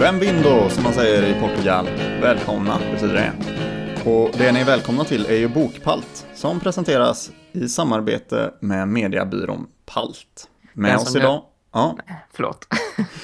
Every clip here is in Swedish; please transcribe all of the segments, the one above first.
Vem vindo, som man säger i Portugal. Välkomna, betyder det. Och det ni är välkomna till är ju Bokpalt, som presenteras i samarbete med mediebyrån Palt. Med oss idag, ja, Förlåt.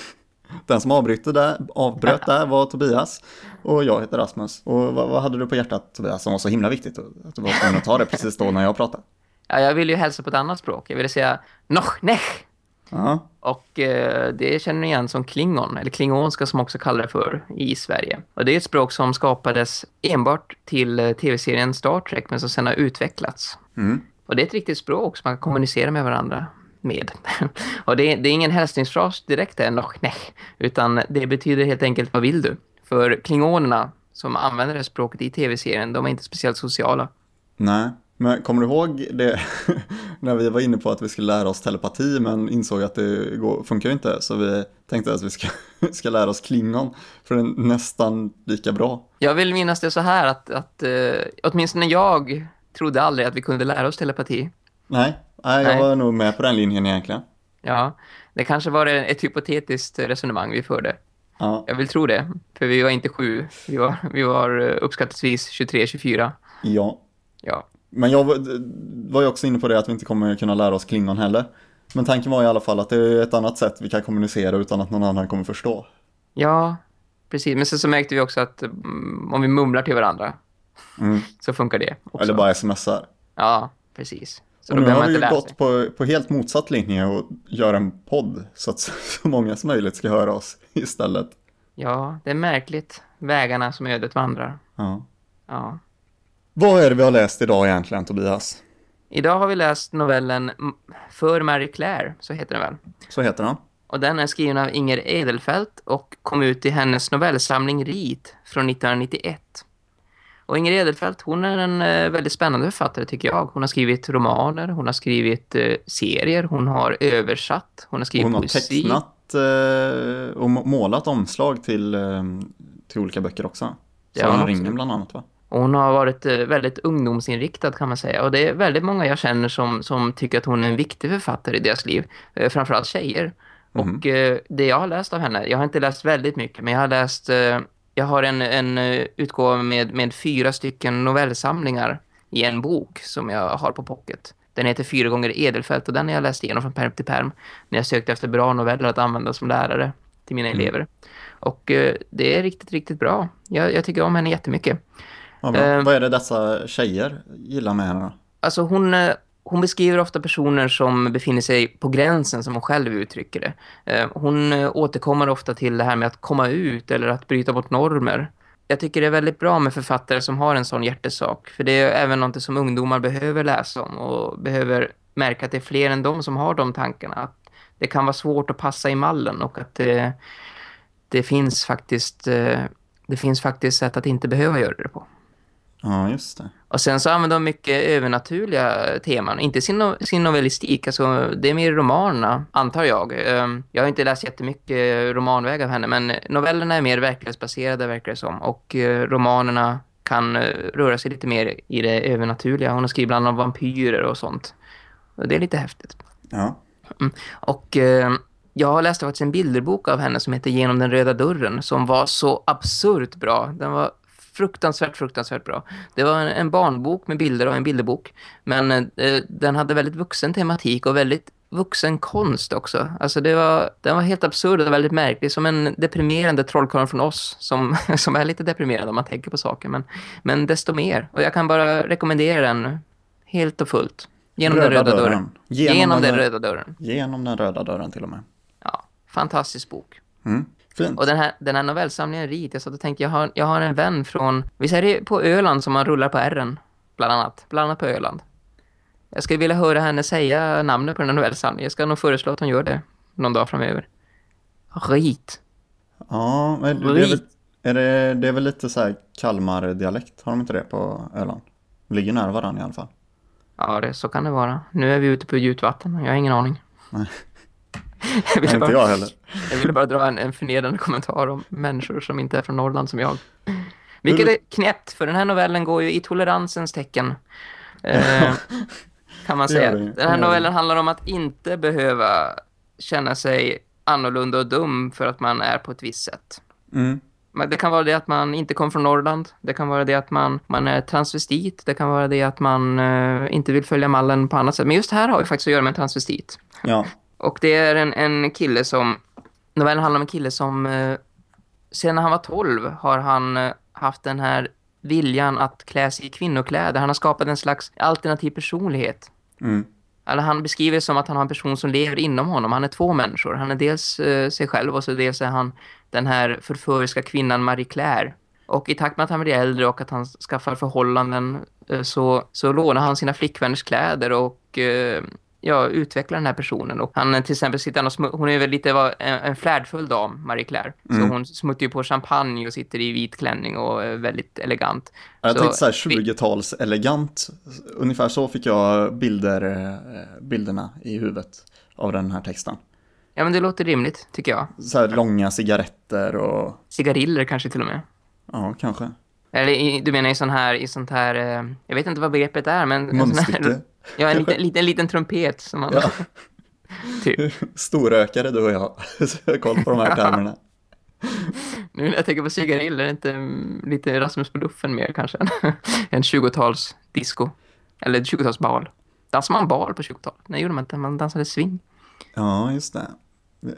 den som där, avbröt där var Tobias och jag heter Rasmus. Och vad, vad hade du på hjärtat Tobias som var så himla viktigt att du var tvungen att ta det precis då när jag pratade? Ja, jag vill ju hälsa på ett annat språk. Jag ville säga noch nech. Ja, Och eh, det känner ni igen som klingon, eller klingonska som också kallar det för i Sverige. Och det är ett språk som skapades enbart till eh, tv-serien Star Trek men som sedan har utvecklats. mm. Och det är ett riktigt språk som man kan kommunicera med varandra med. och det är, det är ingen hälsningsfras direkt noch nech, utan det betyder helt enkelt vad vill du? För klingonerna som använder det språket i tv-serien, de är inte speciellt sociala. nej. Men kommer du ihåg det när vi var inne på att vi skulle lära oss telepati men insåg att det går, funkar inte så vi tänkte att vi ska, ska lära oss klingon för det är nästan lika bra. Jag vill minnas det så här att, att eh, åtminstone jag trodde aldrig att vi kunde lära oss telepati. Nej, nej jag Nej. var nog med på den linjen egentligen. Ja, det kanske var ett hypotetiskt resonemang vi förde. Ja, Jag vill tro det, för vi var inte sju. Vi var, vi var eh, uppskattningsvis 23-24. ja. Ja. Men jag var, ju också inne på det att vi inte kommer kunna lära oss klingon heller. Men tanken var i alla fall att det är ett annat sätt vi kan kommunicera utan att någon annan kommer förstå. ja, precis. Men sen så märkte vi också att mm, om vi mumlar till varandra Mm. så funkar det också. Eller bara smsar. Ja, precis. Så Och då nu har vi ju gått på, på helt motsatt linje och gör en podd så att så många som möjligt ska höra oss istället. Ja, det är märkligt. Vägarna som ödet vandrar. Ja. Ja. Vad är det vi har läst idag egentligen Tobias? Idag har vi läst novellen För Marie Claire, så heter den väl. Så heter den. Och den är skriven av Inger Edelfelt och kom ut i hennes novellsamling Rit från 1991. Och Inger Edelfelt, hon är en eh, väldigt spännande författare tycker jag. Hon har skrivit romaner, hon har skrivit eh, serier, hon har översatt, hon har skrivit Hon har poesi. tecknat eh, och må- målat omslag till, till olika böcker också. Ja, om absolut. ringen bland annat va? Hon har varit eh, väldigt ungdomsinriktad kan man säga. Och det är väldigt många jag känner som, som tycker att hon är en viktig författare i deras liv. Eh, framförallt tjejer. Mhm. Och eh, det jag har läst av henne, jag har inte läst väldigt mycket, men jag har läst, jag har en, en utgåva med, med fyra stycken novellsamlingar i en bok som jag har på pocket. Den heter Fyra gånger Edelfelt och den har jag läst igenom från perm till perm när jag sökte efter bra noveller att använda som lärare till mina elever. Och det är riktigt, riktigt bra. Jag, jag tycker om henne jättemycket. Ja. Eh, Vad är det dessa tjejer gillar med henne då? Alltså hon, eh, hon beskriver ofta personer som befinner sig på gränsen som hon själv uttrycker det. Eh, Hon eh, återkommer ofta till det här med att komma ut eller att bryta mot normer. Jag tycker det är väldigt bra med författare som har en sån hjärtesak. För det är även något som ungdomar behöver läsa om och behöver märka att det är fler än de som har de tankarna. Att det kan vara svårt att passa i mallen och att det, det finns faktiskt eh, det finns faktiskt sätt att inte behöva göra det på. Ja, just det. Och sen så använder de mycket övernaturliga teman. Inte sin, no sin novellistik, alltså det är mer romanerna, antar jag. Ehm, Jag har inte läst jättemycket romanväg av henne, men novellerna är mer verklighetsbaserade verkar det som. Och eh, romanerna kan eh, röra sig lite mer i det övernaturliga. Hon har skrivit bland annat om vampyrer och sånt. Och det är lite häftigt. Ja. Och eh, jag har läst faktiskt en bilderbok av henne som heter Genom den röda dörren som var så absurt bra. Den var fruktansvärt, fruktansvärt bra. Det var en, barnbok med bilder och en bilderbok. Men eh, den hade väldigt vuxen tematik och väldigt vuxen konst också. Alltså det var, den var helt absurd och väldigt märklig. Som en deprimerande trollkarl från oss som, som är lite deprimerad om man tänker på saker. Men, men desto mer. Och jag kan bara rekommendera den helt och fullt. Genom den röda dörren. Genom, Genom den, den röda dörren. Genom den röda dörren till och med. Ja, fantastisk bok. Mm. Fint. Och den här, den här novellsamlingen Rit, jag satt och tänkte, jag har, jag har en vän från, vi säger det på Öland som man rullar på R'n, bland annat. Bland annat på Öland. Jag skulle vilja höra henne säga namnet på den här novellsamlingen. Jag ska nog föreslå att hon gör det någon dag framöver. Rit. Ja, men det är, väl, är det, det är väl lite så här Kalmar-dialekt, har de inte det på Öland? Ligger nära varandra i alla fall. Ja, det, så kan det vara. Nu är vi ute på djupt vatten. Jag har ingen aning. Nej. Jag, ville inte bara, jag heller. jag ville bara dra en, en förnedrande kommentar om människor som inte är från Norrland som jag. Vilket är knäppt, för den här novellen går ju i toleransens tecken. Eh, kan man säga. Den här novellen handlar om att inte behöva känna sig annorlunda och dum för att man är på ett visst sätt. Mm. Men Det kan vara det att man inte kommer från Norrland. Det kan vara det att man, man är transvestit. Det kan vara det att man eh, inte vill följa mallen på annat sätt. Men just här har vi faktiskt att göra med en transvestit. Ja. Och det är en, en kille som... Novellen handlar om en kille som... Eh, sedan han var 12 har han eh, haft den här viljan att klä sig i kvinnokläder. Han har skapat en slags alternativ personlighet. Mm. Eller han beskriver det som att han har en person som lever inom honom. Han är två människor. Han är dels eh, sig själv och så dels är han den här förföriska kvinnan Marie Claire. Och i takt med att han blir äldre och att han skaffar förhållanden eh, så, så lånar han sina flickvänners kläder och eh, ja, utvecklar den här personen. Och han eh, till exempel sitter och hon är väl lite en, en flärdfull dam, Marie Claire. Mm. Så hon smuttar ju på champagne och sitter i vit klänning och är väldigt elegant. Jag Så- tänkte så här 20-tals elegant. Ungefär så fick jag bilder, eh, bilderna i huvudet av den här texten. Ja, men det låter rimligt, tycker jag. Så här långa cigaretter och Cigariller kanske till och med. ja, kanske. Eller du menar i sån här, i sånt här, eh, jag vet inte vad begreppet är, men... Munstycke. Ja, en liten, liten, liten trumpet som man... Ja. typ. Storrökare du och jag. Så jag har koll på de här termerna. Nu när jag tänker på cigariller, inte mm, lite Rasmus på luffen mer kanske? en 20-tals disco. Eller 20-tals bal. Dansar man bal på 20-talet? Nej, gjorde man inte. Man dansade swing. Ja, just det.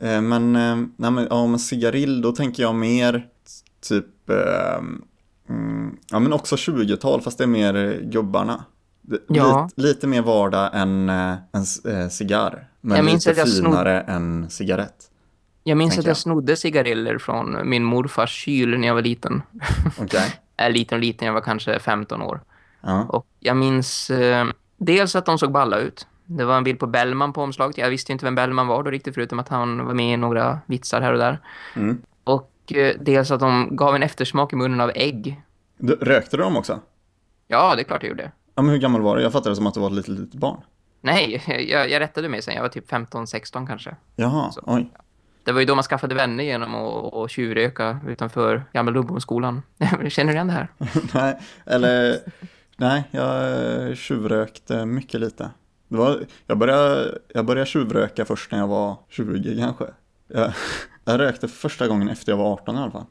Eh, Men, eh, nej men, ja, men cigarill, då tänker jag mer typ, mm, ja men också 20-tal, fast det är mer gubbarna. Ja. Lite, lite mer vardag än eh, en eh, cigarr. Men Jag minns lite jag snod- finare än cigarett. Jag minns att jag jag. snodde cigariller från min morfars kyl när jag var liten. Okej. Är liten och liten, jag var kanske 15 år. Ja. Och jag minns eh, dels att de såg balla ut. Det var en bild på Bellman på omslaget. Jag visste inte vem Bellman var då riktigt förutom att han var med i några vitsar här och där. Mm. Och eh, dels att de gav en eftersmak i munnen av ägg. Du, rökte du dem också? Ja, det är klart jag gjorde. Ja, men hur gammal var du? Jag fattade det som att du var ett litet, litet barn. Nej, jag, jag rättade mig sen. Jag var typ 15-16 kanske. Jaha, Så. oj. Det var ju då man skaffade vänner genom att, tjuvröka utanför gamla Lundbomskolan. Känner du igen det här? nej, eller nej, jag eh, tjuvrökte mycket lite. Det var, jag, började, jag började tjuvröka först när jag var 20 kanske. Jag, jag rökte för första gången efter jag var 18 i alla fall.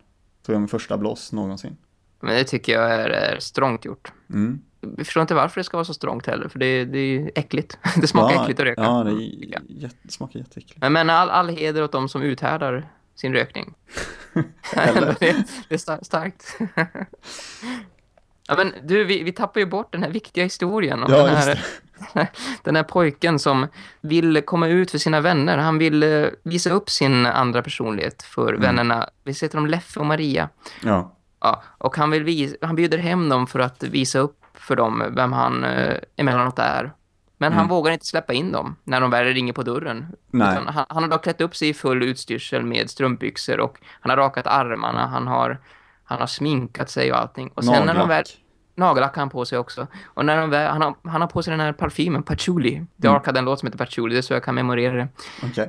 Tog jag min första blås någonsin. Men det tycker jag är, är strångt gjort. Mm. Jag förstår inte varför det ska vara så strångt heller, för det, det är äckligt. Det smakar ja, äckligt att röka. Ja, det, är jätte, smakar jätteäckligt. Men, all, all heder åt de som uthärdar sin rökning. Eller? det, det är star- starkt. ja, men du, vi, vi tappar ju bort den här viktiga historien om Ja, den, här, den här pojken som vill komma ut för sina vänner. Han vill eh, visa upp sin andra personlighet för Mm. vännerna. Vi sätter dem Leffe och Maria. Ja, Ja, och han, vill vis- han bjuder hem dem för att visa upp för dem vem han eh, emellanåt är. Men han Mm. vågar inte släppa in dem när de väl ringer på dörren. Han, han har då klätt upp sig i full utstyrsel med strumpbyxor och han har rakat armarna, han har, han har sminkat sig och allting. Och sen när de väl, nagellack. han på sig också. Och när de han, har, han har på sig den här parfymen, Patchouli. Dark hade en låt som heter Patchouli, det är så jag kan memorera det.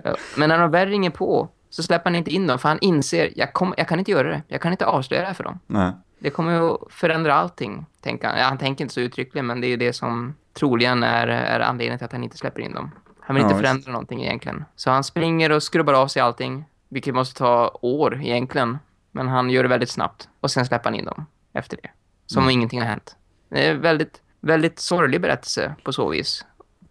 Ja, Men när de väl ringer på så släpper han inte in dem för han inser, jag, kom, jag kan inte göra det. Jag kan inte avslöja det här för dem. Nej. Det kommer att förändra allting, tänker han. Ja, han tänker inte så uttryckligen, men det är det som troligen är, är anledningen till att han inte släpper in dem. Han vill Ja, inte förändra någonting egentligen. Så han springer och skrubbar av sig allting, vilket måste ta år egentligen. Men han gör det väldigt snabbt och sen släpper han in dem efter det. Som om ingenting har hänt. Det är en väldigt, väldigt sorglig berättelse på så vis.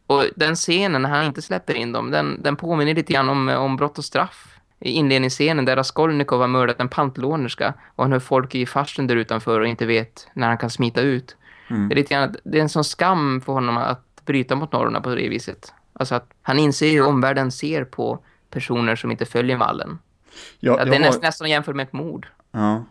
Och den scenen när han inte släpper in dem, den, den påminner lite grann om, om brott och straff. I inledningsscenen där Raskolnikov har mördat en pantlånerska och han hör folk i farsten där utanför och inte vet när han kan smita ut. Mm. Det, är lite grann, det är en sån skam för honom att bryta mot normerna på det viset. Alltså att han inser hur omvärlden ser på personer som inte följer mallen. Jag, Ja, det är har, nästan, nästan jämfört med ett mord. ja.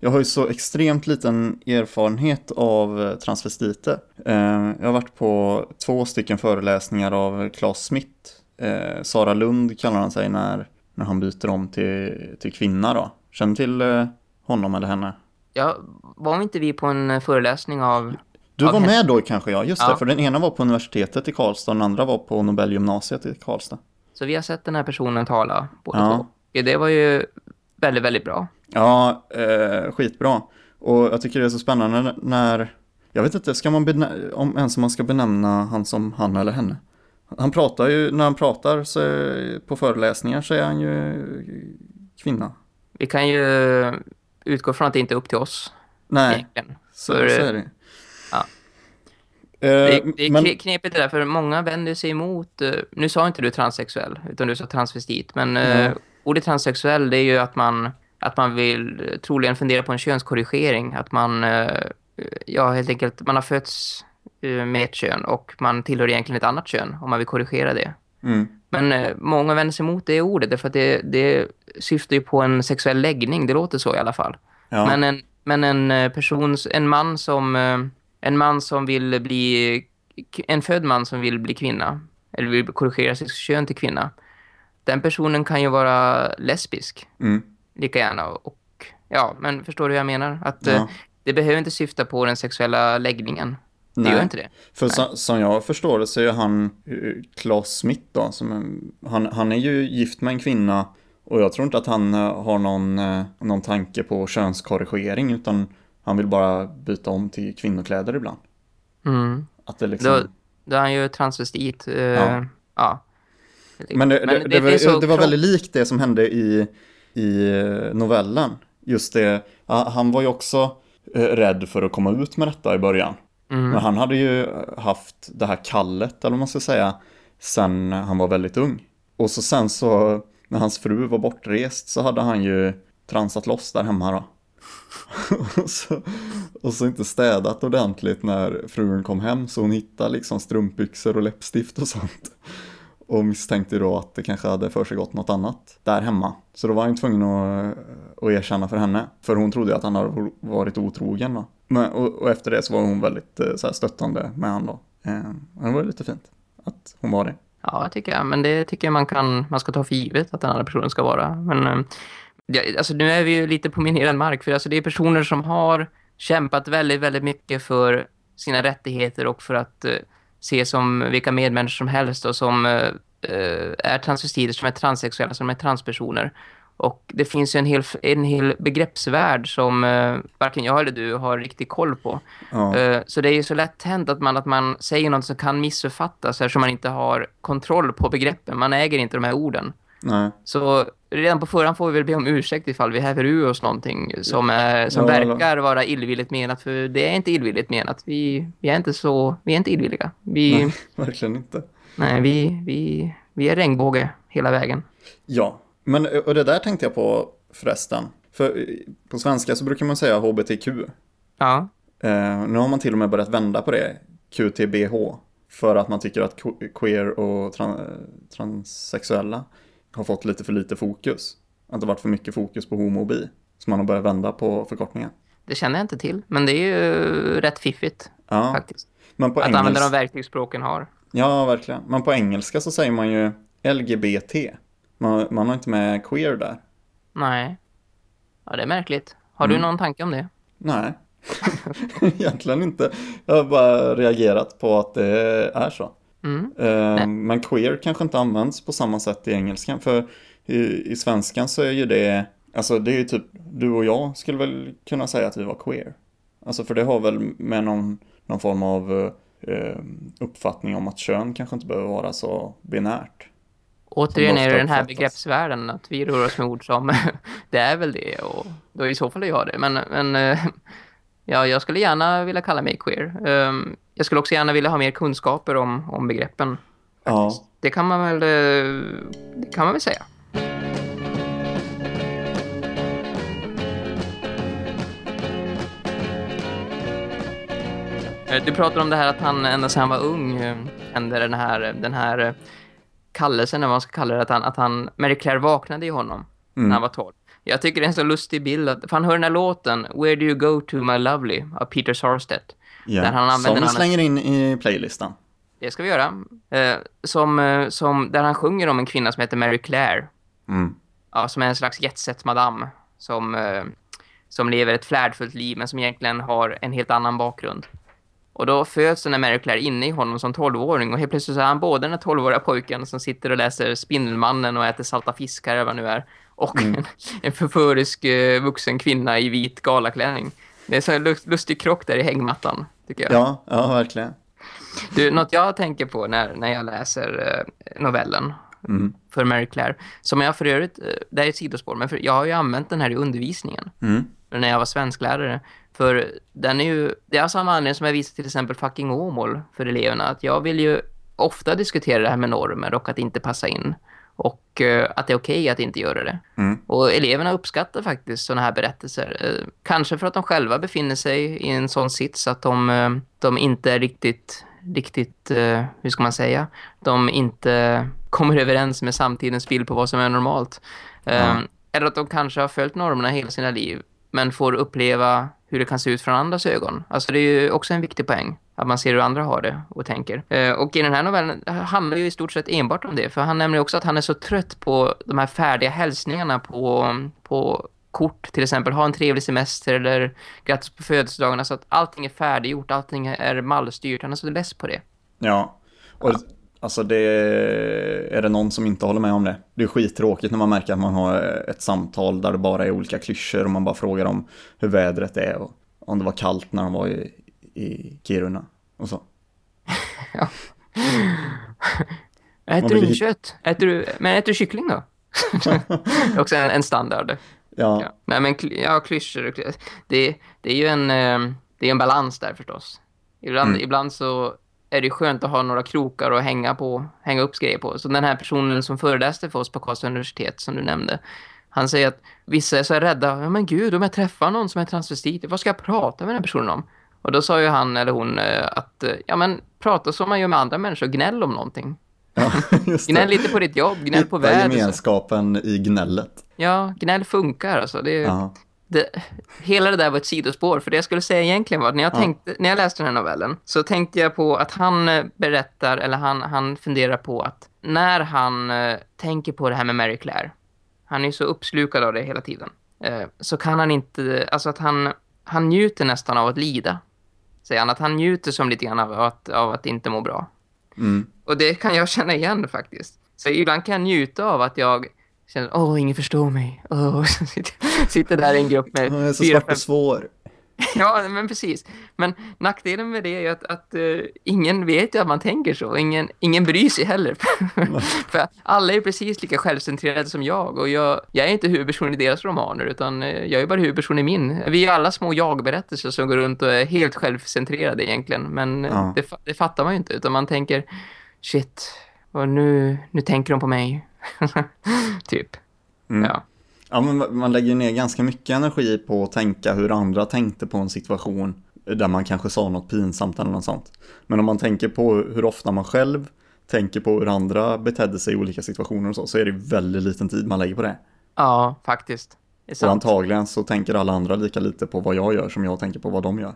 Jag har ju så extremt liten erfarenhet av eh, transvestiter. Eh, Jag har varit på två stycken föreläsningar av Claes Smith. Eh, Sara Lund kallar han sig när, när han byter om till, till kvinna då. Känner till honom eller henne? Ja, var inte vi på en föreläsning av... Du Av var henne? med då kanske, ja. Just Ja. det, för den ena var på universitetet i Karlstad och den andra var på Nobelgymnasiet i Karlstad. Så vi har sett den här personen tala båda Ja. två. Det var ju väldigt, väldigt bra. Ja, eh, skitbra. Och jag tycker det är så spännande när, jag vet inte, ska man benä- om ens man ska benämna han som han eller henne. Han pratar ju, när han pratar så, på föreläsningar så är han ju kvinna. Vi kan ju utgå från att det inte är upp till oss. Nej, så, För, så är det. ja. Eh, Det, det är men, kne- knepigt det där, för många vänder sig emot... eh, nu sa inte du transsexuell, utan du sa transvestit. Men Ja. Ordet transsexuell, det är ju att man, att man vill eh, troligen fundera på en könskorrigering. Att man, eh, ja helt enkelt, man har fötts eh, med ett kön och man tillhör egentligen ett annat kön om man vill korrigera det. mm, Men många vänder sig emot det ordet, därför att det, det syftar ju på en sexuell läggning, det låter så i alla fall. ja, Men en, men en person, en man som en man som vill bli en född man som vill bli kvinna eller vill korrigera sitt kön till kvinna. Den personen kan ju vara lesbisk mm, lika gärna och ja, men förstår du hur jag menar? Att eh, ja. det behöver inte syfta på den sexuella läggningen. Det Nej. gör inte det. För så, som jag förstår det så är han eh, Claes Smith då, som han, han är ju gift med en kvinna och jag tror inte att han eh, har någon, eh, någon tanke på könskorrigering utan han vill bara byta om till kvinnokläder ibland. Mm. Att det liksom... Då, då är han ju transvestit. Eh, Ja. ja. Men det, det, det, var, det var kro- väldigt likt det som hände i, i eh, novellen. Just det, han var ju också eh, rädd för att komma ut med detta i början. Mm. Men han hade ju haft det här kallet, eller vad man ska säga, sen han var väldigt ung. Och så sen så, när hans fru var bortrest så hade han ju transat loss där hemma då. och, så, och så inte städat ordentligt när frun kom hem så hon hittade liksom strumpbyxor och läppstift och sånt. Och misstänkte då att det kanske hade försiggått något annat där hemma. Så då var han ju tvungen att, att erkänna för henne. För hon trodde ju att han hade varit otrogen då. Men, och, och efter det så var hon väldigt eh, så här, stöttande med honom. då. Eh, och det var ju lite fint att hon var det. Ja, det tycker jag. Men det tycker jag man, kan, man ska ta för givet att den andra personen ska vara. Men eh, ja, alltså, nu är vi ju lite på minerad mark. För alltså, det är personer som har kämpat väldigt, väldigt mycket för sina rättigheter och för att eh, eh, se som vilka medmänniskor som helst och som eh, eh, är transvestiter, som är transsexuella, som är transpersoner. Och det finns ju en hel, en hel begreppsvärld som eh, varken jag eller du har riktigt koll på. Ja, Eh, Så det är ju så lätt hänt att man, att man säger något som kan missuppfattas eftersom man inte har kontroll på begreppen. Man äger inte de här orden. nej. Så redan på förhand får vi väl be om ursäkt ifall vi häver ur oss någonting som, är, som Ja, verkar vara illvilligt menat. För det är inte illvilligt menat. Vi, vi är inte så, vi är inte illvilliga. Vi, nej, nej. verkligen inte. vi, vi, vi är regnbåge hela vägen. Ja, men och det där tänkte jag på förresten. För eh, på svenska så brukar man säga HBTQ. Ja, Eh, nu har man till och med börjat vända på det, QTBH, för att man tycker att que- queer och tran- transsexuella har fått lite för lite fokus. Att det har varit för mycket fokus på homo och bi. Så man har börjat vända på förkortningen. det känner jag inte till. Men det är ju rätt fiffigt Ja, faktiskt. men på Att använda de engelska, verktygsspråken har. ja, verkligen. Men på engelska så säger man ju LGBT. Man, man har inte med queer där. Nej. Ja, det är märkligt. Har du Mm. någon tanke om det? Nej, egentligen inte. Jag har bara reagerat på att det är så. Mm. Eh, men queer kanske inte används på samma sätt i engelskan. För i, i svenskan så är ju det, alltså det är ju typ, du och jag skulle väl kunna säga att vi var queer. Alltså för det har väl med någon, någon form av eh, uppfattning om att kön kanske inte behöver vara så binärt. Återigen är det den här begreppsvärlden att vi rör oss med ord som det är väl det och då i så fall är jag det. Men, men eh, ja, jag skulle gärna vilja kalla mig queer. Ehm, Jag skulle också gärna vilja ha mer kunskaper om, om begreppen. Ja, Det kan man väl, eh, det kan man väl säga. Eh, Du pratar om det här att han ända sedan han var ung eh, kände den här, den här eh, kallelsen, eller vad man ska kalla det, att han, att han Mary Claire vaknade i honom Mm. när han var 12. Jag tycker det är en så lustig bild. Att, för han hör den här låten, Where Do You Go To My Lovely, av Peter Sarstedt. Ja. Där han använder som vi slänger in i playlistan. Det ska vi göra. Eh, som, eh, som, där han sjunger om en kvinna som heter Mary Claire. Mm. Ja, som är en slags jetset madam. Som, eh, som lever ett flärdfullt liv men som egentligen har en helt annan bakgrund. Och då föds den här Mary Claire inne i honom som 12-åring. Och helt plötsligt så är han både den här 12-åriga pojken som sitter och läser Spindelmannen och äter salta fiskar eller vad nu är. Och en, en förförisk eh, vuxen kvinna i vit galaklänning. Det är en sån lustig krock där i hängmattan, tycker jag. Ja, ja, verkligen. Du, något jag tänker på när, när jag läser eh, novellen Mm. för Mary Claire. Som jag för övrigt, eh, det är ett sidospår, men för, jag har ju använt den här i undervisningen Mm. när jag var svensklärare. För den är ju, det är samma anledning som jag visar till exempel fucking Åmål för eleverna. Att jag vill ju ofta diskutera det här med normer och att inte passa in. Och eh, att det är okej att inte göra det. Mm. Och eleverna uppskattar faktiskt sådana här berättelser. Eh, kanske för att de själva befinner sig i en sån sits att de, eh, de inte är riktigt, riktigt hur ska man säga, de inte kommer överens med samtidens bild på vad som är normalt. Ja. Eller att de kanske har följt normerna hela sina liv men får uppleva hur det kan se ut från andras ögon. Alltså det är ju också en viktig poäng. Att man ser hur andra har det och tänker. Eh, och i den här novellen handlar ju i stort sett enbart om det. För han nämner också att han är så trött på de här färdiga hälsningarna på, på kort. Till exempel ha en trevlig semester eller grattis på födelsedagarna. Så att allting är färdiggjort, allting är mallstyrt. Han är så less på det. Ja, och alltså det är det någon som inte håller med om det. Det är skittråkigt när man märker att man har ett samtal där det bara är olika klyschor och man bara frågar om hur vädret är och om det var kallt när de var i, i Kiruna och så. Äter du vill inte hit- kött? Äter du, men äter du kyckling då? också en, en standard. Ja, Ja. Nej, men ja, klyschor. och kly- Det, det är ju en, eh, det är en balans där förstås. Ibland, Mm. ibland så är det skönt att ha några krokar att hänga, på, hänga upp grejer på. Så den här personen som föreläste för oss på Karlstad universitet som du nämnde. Han säger att vissa är så här rädda. Ja men gud, om jag träffar någon som är transvestit, vad ska jag prata med den här personen om? Och då sa ju han eller hon eh, att eh, ja men prata som man gör med andra människor, gnäll om någonting. ja Gnäll lite på ditt jobb, gnäll på Hitta vädret. gemenskapen i gnället. Ja, gnäll funkar alltså. Det är, Ja. det, hela det där var ett sidospår. För det jag skulle säga egentligen var att när jag, Ja. tänkte, när jag läste den här novellen så tänkte jag på att han eh, berättar, eller han, han funderar på att när han tänker på det här med Mary Claire, han är ju så uppslukad av det hela tiden, så kan han inte, alltså att han, han njuter nästan av att lida. Säger han, att han njuter som lite grann av att, av att inte må bra. Mm. Och det kan jag känna igen faktiskt. Så ibland kan jag njuta av att jag känner, åh, ingen förstår mig. Åh, sitter, sitter där i en grupp med Jag är så fyra, svart och svår. Ja, men precis. Men nackdelen med det är ju att, att eh, ingen vet ju att man tänker så. Ingen, ingen bryr sig heller. För alla är precis lika självcentrerade som jag. Och jag, jag är inte huvudperson i deras romaner, utan eh, jag är bara huvudperson i min. Vi är alla små jag-berättelser som går runt och är helt självcentrerade egentligen. Men Ja. det, det fattar man ju inte, utan man tänker, shit, och nu, nu tänker de på mig. typ. Mm. Ja. Ja, men man lägger ner ganska mycket energi på att tänka hur andra tänkte på en situation där man kanske sa något pinsamt eller något sånt. Men om man tänker på hur ofta man själv tänker på hur andra betedde sig i olika situationer och så, så är det väldigt liten tid man lägger på det. ja, faktiskt. Det Och antagligen så tänker alla andra lika lite på vad jag gör som jag tänker på vad de gör.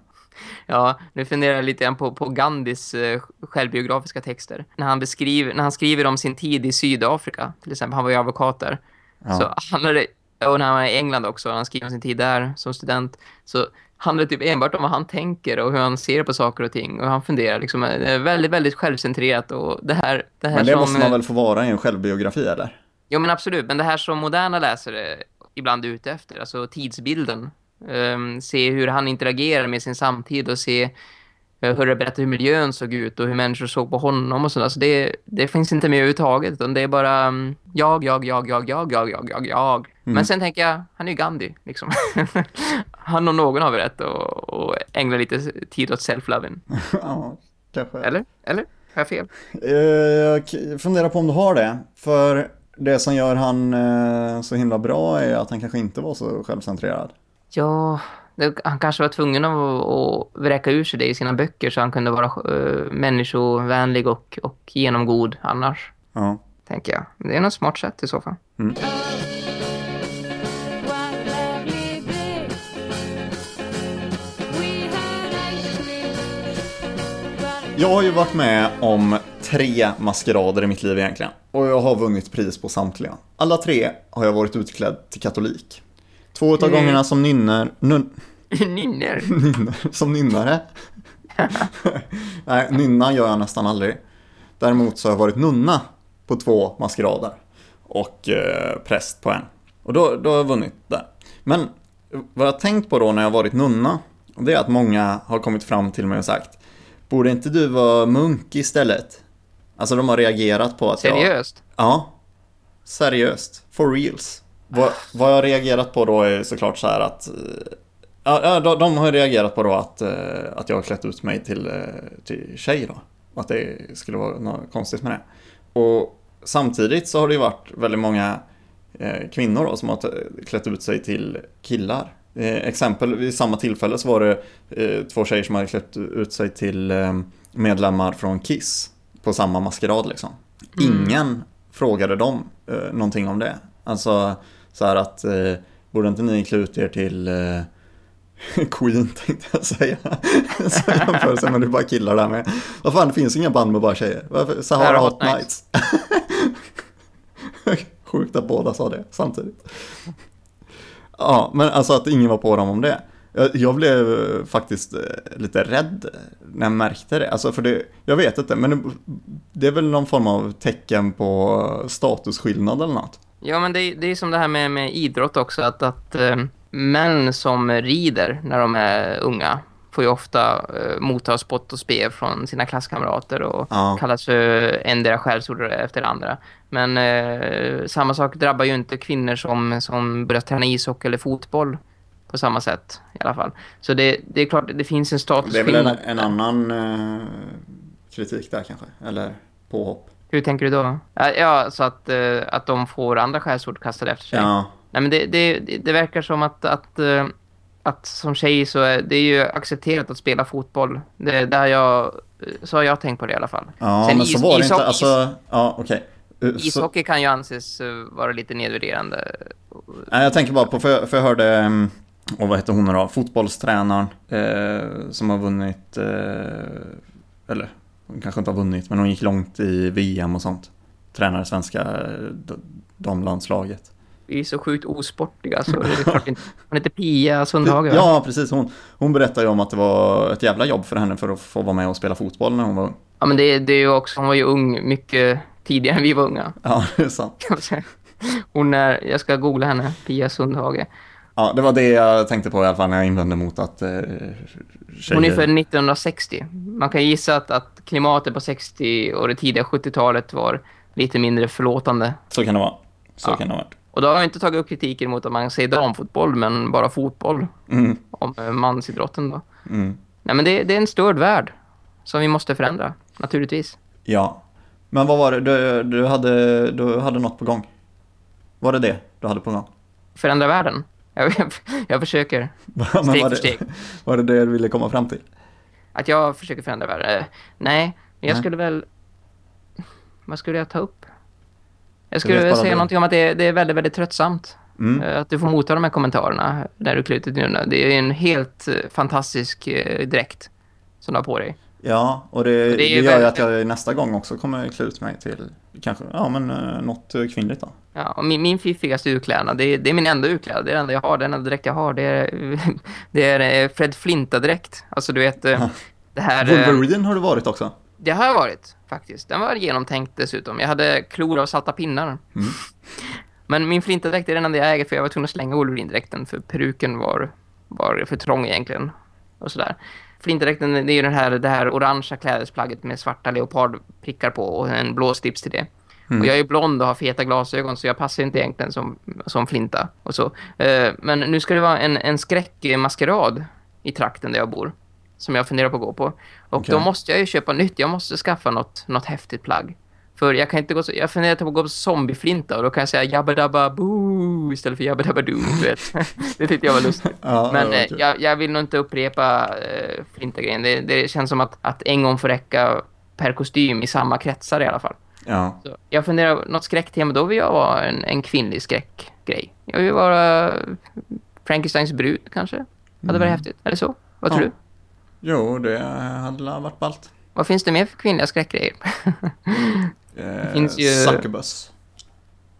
Ja, nu funderar jag lite grann på, på Gandhis eh, självbiografiska texter. När han, beskriver, när han skriver om sin tid i Sydafrika, till exempel, han var ju advokat där. Ja. Så handlar det, och när han var i England också, han skriver sin tid där som student, så handlar det typ enbart om vad han tänker och hur han ser på saker och ting. Och han funderar liksom, det är väldigt, väldigt självcentrerat och det här, det här Men det som... måste man väl få vara i en självbiografi eller? Jo men absolut, men det här som moderna läsare ibland är ute efter, alltså tidsbilden. Um, se hur han interagerar med sin samtid och se hur det berättar hur miljön såg ut och hur människor såg på honom och sådär. Så det, det finns inte med överhuvudtaget, utan det är bara um, jag, jag, jag, jag, jag, jag, jag, jag, jag. Men sen tänker jag, han är ju Gandhi, liksom. han och någon har väl rätt att och ägna lite tid åt self-loving. ja, kanske. Eller? Eller? Har jag fel? Eh, Jag funderar på om du har det. För det som gör han eh, så himla bra är att han kanske inte var så självcentrerad. Ja, han kanske var tvungen att, att vräka ur sig det i sina böcker så han kunde vara uh, människovänlig och, och genomgod annars, Ja. tänker jag. Det är något smart sätt i så fall. But Jag har ju varit med om tre maskerader i mitt liv egentligen. Och jag har vunnit pris på samtliga. Alla tre har jag varit utklädd till katolik. Två av Mm. gångerna som nynner, nun, Nynner. nynner, som nynnare. Nej, nynna gör jag nästan aldrig. Däremot så har jag varit nunna på två maskerader. Och eh, präst på en. Och då, då har jag vunnit där. Men vad jag har tänkt på då när jag har varit nunna, det är att många har kommit fram till mig och sagt Borde inte du vara munk istället? Alltså de har reagerat på att jag... Seriöst? Ja, seriöst, for reals. Vad, vad jag har reagerat på då är såklart så här att... eh, Ja, de, de har reagerat på då att, eh, att jag har klätt ut mig till, eh, till tjej då. Och att det skulle vara något konstigt med det. Och samtidigt så har det ju varit väldigt många kvinnor då, som har klätt ut sig till killar. Exempel, vid samma tillfälle så var det två tjejer som hade klätt ut sig till medlemmar från Kiss på samma maskerad liksom. Ingen frågade dem någonting om det. Alltså så här att eh, borde inte ni klä ut er till eh, Queen tänkte jag säga. så jämförelse, men det är bara killar där med. Vad fan, det finns inga band med bara tjejer. Varför? Sahara Hot Hot Nights. Nights. Sjukt att båda sa det samtidigt. Ja, men alltså att ingen var på dem om det. Jag, jag blev eh, faktiskt eh, lite rädd när jag märkte det. Alltså för det, jag vet inte, men det, det är väl någon form av tecken på statusskillnad eller något. Ja, men det, är- det är som det här med, med idrott också, att, att eh, män som rider när de är unga får ju ofta eh, motta spott och spe från sina klasskamrater och Ja. kallas för endera skällsord efter andra. Men eh, samma sak drabbar ju inte kvinnor som, som börjar träna ishockey eller fotboll på samma sätt i alla fall. Så det, det är klart, det finns en Det är väl en, en annan eh, kritik där kanske, eller påhopp. Hur tänker du då? Ja, så att, eh, att de får andra skällsord kastade efter sig. Ja, Nej, men det, det, det verkar som att, att, eh, att som tjej så är det är ju accepterat att spela fotboll. Det är där jag, så har jag tänkt på det i alla fall. ja Sen men så is- var det ishockey- inte. Alltså, ja okej. Eh, så- Ishockey kan ju anses eh, vara lite nedvärderande. Nej, jag tänker bara på, för för jag hörde, och vad heter hon då, fotbollstränaren eh, som har vunnit, eh, eller hon kanske inte har vunnit, men hon gick långt i VM och sånt. Tränade svenska damlandslaget. Vi är så sjukt osportiga så det är klart inte. Hon heter Pia Sundhage va? Ja, precis. Hon, hon berättade ju om att det var ett jävla jobb för henne för att få vara med och spela fotboll när hon var ung. Ja men det, det är ju också, hon var ju ung mycket tidigare än vi var unga. Ja, det är sant. Hon är, jag ska googla henne, Pia Sundhage. Ja, det var det jag tänkte på i alla fall när jag invände mot att eh, tjejer... Hon är född 1960. Man kan gissa att, att klimatet på 60 och det tidiga 70-talet var lite mindre förlåtande. Så kan det vara. Så Ja. kan det vara. Och då har jag inte tagit upp kritiken mot att man säger damfotboll, men bara fotboll. Mm, Om eh, mansidrotten då. mm. Nej, men det, det är en störd värld som vi måste förändra, naturligtvis. Ja. Men vad var det? Du, du, hade, du hade något på gång? Var det det du hade på gång? Förändra världen. Jag, jag, försöker. Steg var, för det, steg. var det det du ville komma fram till? Att jag försöker förändra världen. Eh, nej, men jag Nej. skulle väl... Vad skulle jag ta upp? Jag skulle väl säga det. någonting om att det, det är väldigt, väldigt tröttsamt. Mm. Eh, Att du får motta de här kommentarerna där du till nunna. Det är en helt eh, fantastisk dräkt som du har på dig. Ja, och det, det, det är gör ju väldigt- att jag nästa gång också kommer klä ut mig till kanske, ja men eh, något eh, kvinnligt då. Ja, och min, min fiffigaste urklädnad, det är, det är min enda urklädnad. Det är det enda jag har, den enda dräkt jag har. Det är, det är eh, Fred Flinta-dräkt. Alltså du vet, eh, det här... Wolverine har du varit också. Det har jag varit, faktiskt. Den var genomtänkt dessutom. Jag hade klor av salta pinnar. Mm. Men min flintadräkt är den enda jag äger för jag var tvungen att slänga Wolverine-dräkten för peruken var, var för trång egentligen. Och sådär. Flintadräkten det är ju den här, det här orangea klädesplagget med svarta leopardprickar på och en blå slips till det. Mm. Och jag är blond och har feta glasögon så jag passar inte egentligen som, som flinta och så. Eh, men nu ska det vara en, en skräckmaskerad i trakten där jag bor. Som jag funderar på att gå på. Och Okej. då måste jag ju köpa nytt. Jag måste skaffa något, något häftigt plagg. För jag kan inte gå så... Jag funderar på att gå på zombieflinta och då kan jag säga jabba dabba boo istället för jabba dabba doo, du vet. det tyckte jag var lustigt. Ja, Men eh, jag, jag vill nog inte upprepa eh, flinta-grejen. Det, det känns som att, att en gång får räcka per kostym i samma kretsar i alla fall. Ja, Så jag funderar, något skräcktema, då vill jag vara en, en kvinnlig skräckgrej. Jag vill vara Frankensteins brud kanske. Hade varit häftigt. Eller så? Vad tror Mm. Ja. du? jo det hade varit ballt. Vad finns det mer för kvinnliga skräckgrejer? Eh, finns ju- Succubus.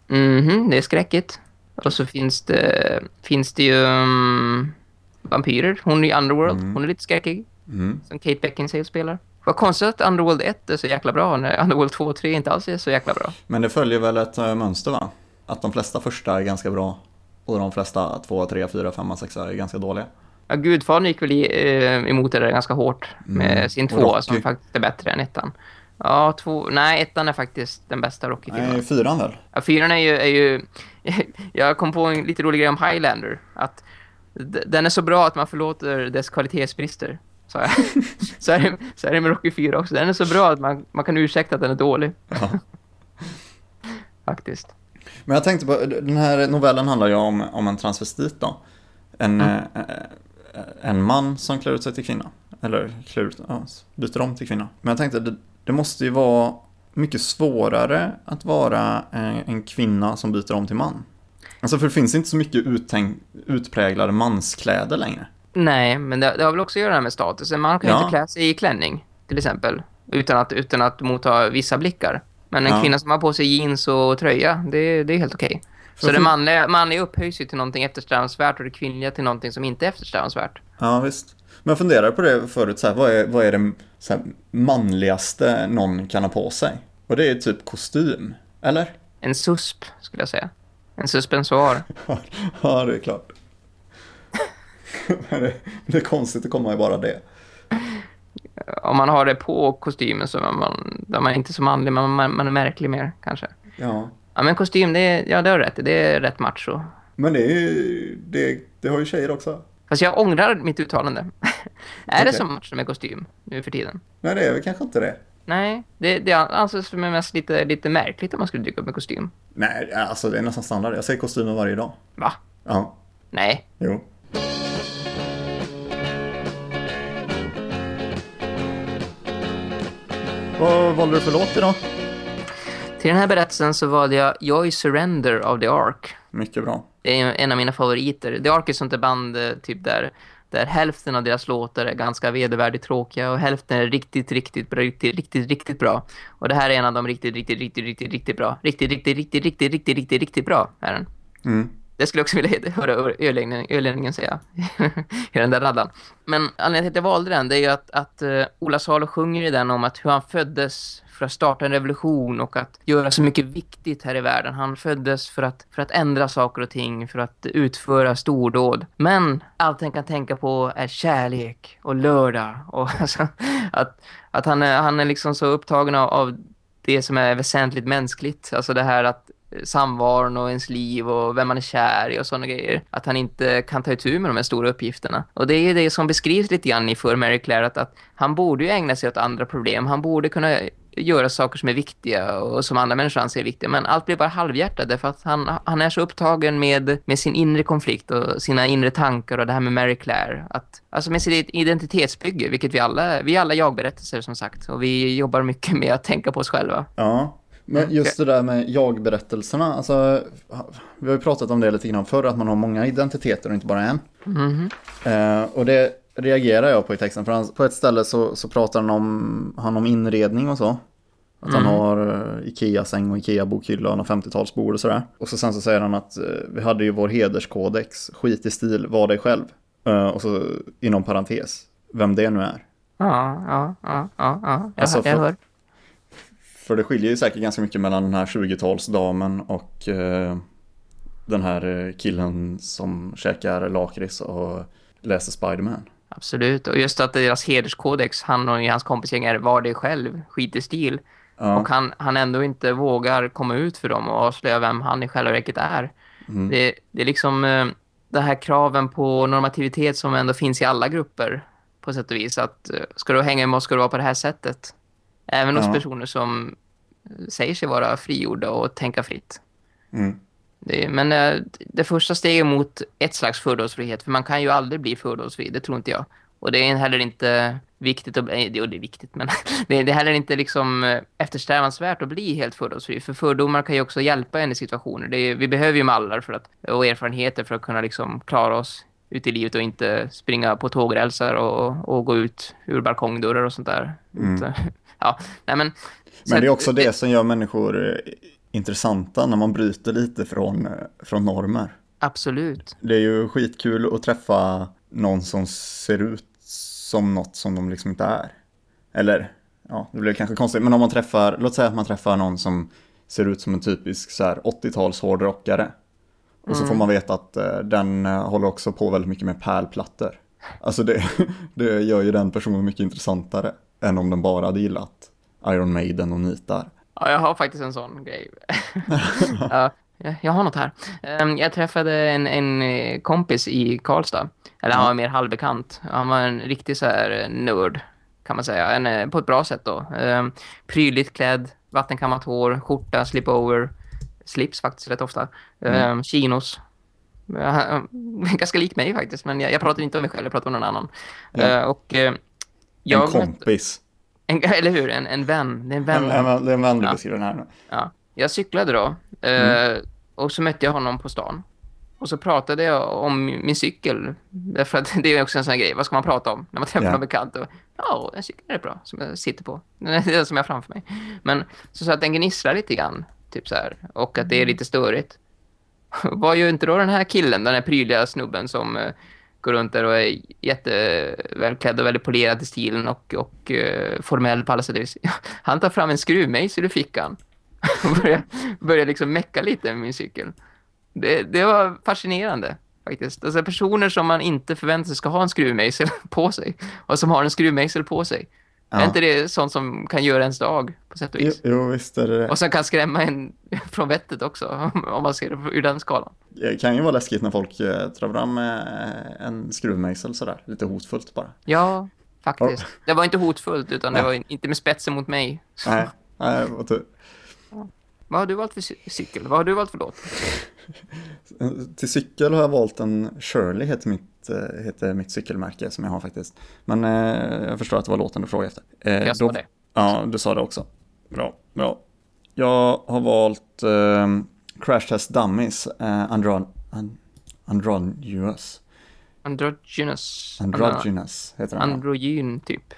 Mhm, det är skräckigt. Och så finns det, finns det ju um, vampyrer. Hon i Underworld, Mm. hon är lite skräckig. Mm. Som Kate Beckinsale spelar. Vad konstigt att Underworld 1 är så jäkla bra när Underworld 2 och 3 inte alls är så jäkla bra. Men det följer väl ett eh, mönster va? Att de flesta första är ganska bra och de flesta två, tre, fyra, femma, sexa är ganska dåliga. Ja, Gudfadern gick väl i, eh, emot det där ganska hårt med Mm. sin Och tvåa Rocky. som faktiskt är bättre än ettan. Ja, två... Nej, ettan är faktiskt den bästa Rocky-filmen. Nej, fyran väl? Ja, fyran är ju, är ju... Jag kom på en lite rolig grej om Highlander. Att den är så bra att man förlåter dess kvalitetsbrister. Så, jag. så, är, det, så är det med Rocky 4 också. Den är så bra att man, man kan ursäkta att den är dålig. Ja. Faktiskt. Men jag tänkte på, den här novellen handlar ju om, om en transvestit då. En, Mm. eh, en man som klär ut sig till kvinna. Eller klär ut, ja, byter om till kvinna. Men jag tänkte, det, måste ju vara mycket svårare att vara en, kvinna som byter om till man. Alltså för det finns inte så mycket utpräglade manskläder längre. Nej, men det, det har väl också att göra med statusen. Man kan ju Ja. inte klä sig i klänning, till exempel. Utan att, utan att motta vissa blickar. Men en Ja. kvinna som har på sig jeans och tröja, det, det är helt okej. Så För- det manliga, manliga upphöjs ju till någonting eftersträvansvärt och det kvinnliga till någonting som inte är eftersträvansvärt. Ja, visst. Men jag funderar på det förut, så här, vad, är, vad är det så här, manligaste någon kan ha på sig? Och det är typ kostym, eller? En susp, skulle jag säga. En suspensoar. ja, det är klart. Det, är konstigt att komma i bara det. Om man har det på kostymen så är man, är man inte så manlig, men man, man är märklig mer, kanske. Ja. Ja, men kostym, det är, ja, det har rätt. Det är rätt macho. Men det är ju, det, det har ju tjejer också. Fast jag ångrar mitt uttalande. Är det Okej. så macho med kostym nu för tiden? Nej, det är väl kanske inte det. Nej, det, det anses för mig mest lite, lite märkligt om man skulle dyka upp med kostym. Nej, alltså det är nästan standard. Jag säger kostymer varje dag. Va? Ja, Nej. jo. Vad valde du för låt idag? Till den här berättelsen så valde jag Joy Surrender av The Ark. Mycket bra. Det är en av mina favoriter. The Ark är sånt där band eh, typ där, där hälften av deras låtar är ganska vedervärdigt tråkiga och hälften är riktigt, riktigt bra, riktigt, riktigt, riktigt bra. Och det här är en av dem riktigt, riktigt, riktigt, riktigt, riktigt bra. Riktigt, riktigt, riktigt, riktigt, riktigt, riktigt, riktigt bra är den. Mm. Det skulle jag också vilja höra ölänningen, ölänningen säga. I den där raddan. Men anledningen till att jag valde den det är ju att, att uh, Ola Salo sjunger i den om att hur han föddes för att starta en revolution och att göra så mycket viktigt här i världen. Han föddes för att, för att ändra saker och ting, för att utföra stordåd. Men allt han kan tänka på är kärlek och lördag. Och alltså, att, att han, är, han är liksom så upptagen av, av det som är väsentligt mänskligt. Alltså det här att samvaron och ens liv och vem man är kär i och sådana grejer. Att han inte kan ta itu med de här stora uppgifterna. Och det är ju det som beskrivs lite grann i för Mary Claire att, att han borde ju ägna sig åt andra problem. Han borde kunna göra saker som är viktiga och som andra människor anser är viktiga. Men allt blir bara halvhjärtat därför att han, han är så upptagen med, med sin inre konflikt och sina inre tankar och det här med Mary Claire. Att, alltså med sitt identitetsbygge, vilket vi alla, vi är alla jag-berättelser som sagt. Och vi jobbar mycket med att tänka på oss själva. Ja, men just det där med jag-berättelserna, alltså, vi har ju pratat om det lite grann förr, att man har många identiteter och inte bara en. Mhm. Eh, och det reagerar jag på i texten, för han, på ett ställe så, så pratar han om, han om inredning och så. Att han har uh, Ikea-säng och Ikea-bokhylla och någon 50-talsbord och sådär. Och så sen så säger han att eh, vi hade ju vår hederskodex, skit i stil, var dig själv. Eh, och så inom parentes, vem det nu är. Ja, ja, ja, ja, ja. Jag, Alltså, jag hör. För det skiljer ju säkert ganska mycket mellan den här 20-talsdamen och eh, den här eh, killen som käkar lakrits och läser Spiderman. Absolut. Och just att deras hederskodex, han och hans kompisgäng är var dig själv, skit i stil. Ja, Och han, han ändå inte vågar komma ut för dem och avslöja vem han i själva verket är. Mm. Det, det är liksom eh, det här kraven på normativitet som ändå finns i alla grupper på sätt och vis. Att eh, ska du hänga med oss ska du vara på det här sättet. Även hos Ja. personer som eh, säger sig vara frigjorda och tänka fritt. mm. Det, men eh, det första steget mot ett slags fördomsfrihet, för man kan ju aldrig bli fördomsfri, det tror inte jag. Och det är heller inte viktigt att bli, jo, det är viktigt, men det är, heller inte liksom eh, eftersträvansvärt att bli helt fördomsfri. För fördomar kan ju också hjälpa en i situationer. Är, vi behöver ju mallar för att, och erfarenheter för att kunna liksom klara oss ut i livet och inte springa på tågrälsar och, och gå ut ur balkongdörrar och sånt där. Mm. Ja, nej men... Men det är också det som gör människor eh, intressanta när man bryter lite från, eh, från normer. Absolut. Det är ju skitkul att träffa någon som ser ut som något som de liksom inte är. Eller, ja, det blir kanske konstigt, men om man träffar, låt säga att man träffar någon som ser ut som en typisk så här 80-tals hårdrockare. Och så får man veta att eh, den håller också på väldigt mycket med pärlplattor. Alltså det, det gör ju den personen mycket intressantare än om den bara hade gillat Iron Maiden och nitar. Ja, jag har faktiskt en sån grej. ja, jag- har något här. Ehm, Jag träffade en, en eh, kompis i Karlstad. Eller han var mer halvbekant. Han var en riktig så här eh, nörd, kan man säga. En, eh, på ett bra sätt då. Um, prydligt klädd, vattenkammat hår, skjorta, slipover. Slips faktiskt rätt ofta. Mm. Um, chinos. Ganska lik mig faktiskt, men jag, jag pratar inte om mig själv, jag pratar om någon annan. Eh, och jag en kompis. En, eller hur? En, en vän. Det är en vän. En, en, det är en vän du Ja. beskriver den här. Ja. Jag cyklade då. Eh, Mm. Och så mötte jag honom på stan. Och så pratade jag om min cykel. Därför att det är också en sån här grej. Vad ska man prata om när man träffar Ja. någon bekant? Och, ja, en cykel är bra som jag sitter på. Det är den som jag har framför mig. Men så, så att den gnisslar lite grann. Typ så här. Och att det är lite störigt. Vad gör inte då den här killen, den här prydliga snubben som eh, går runt där och är jättevälklädd och väldigt polerad i stilen och, och uh, formell på alla sätt. Han tar fram en skruvmejsel ur fickan och börjar, börjar liksom mecka lite med min cykel. Det, det var fascinerande faktiskt. Alltså personer som man inte förväntar sig ska ha en skruvmejsel på sig och som har en skruvmejsel på sig. Är Ja. inte det sånt som kan göra ens dag på sätt och Jo, vis? jo, visst är det det. Och som kan skrämma en från vettet också, om man ser det ur den skalan. Det kan ju vara läskigt när folk eh, drar fram eh, en skruvmejsel sådär, lite hotfullt bara. Ja, faktiskt. Det var inte hotfullt, utan det var inte med spetsen mot mig. Nej, nej, vad tur. Vad har du valt för cy- cykel? Vad har du valt för låt? Till cykel har jag valt en Shirley, heter eh, heter mitt cykelmärke som jag har faktiskt. Men eh, jag förstår att det var låten du frågade efter. Eh, Jag sa det. Ja, du sa det också. Bra, bra. Jag har valt eh, Crash Test Dummies, eh, Andron, and, Androgynous. Androgynous. Androgynous heter den. Androgyn, typ.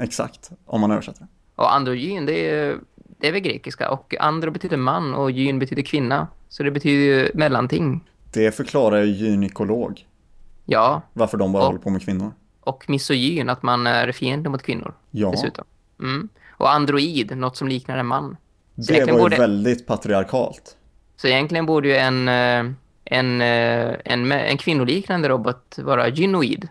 Exakt, om man översätter det. Och androgyn, det är, det är väl grekiska. Och andro betyder man och gyn betyder kvinna. Så det betyder ju mellanting. Det förklarar ju gynekolog, Ja, varför de bara Ja. håller på med kvinnor. och misogyn, att man är fientlig mot kvinnor. Ja, Dessutom. Mm. Och android, något som liknar en man. Så det var ju borde- väldigt patriarkalt. Så egentligen borde ju en, eh, en, eh, en, en kvinnoliknande robot vara gynoid.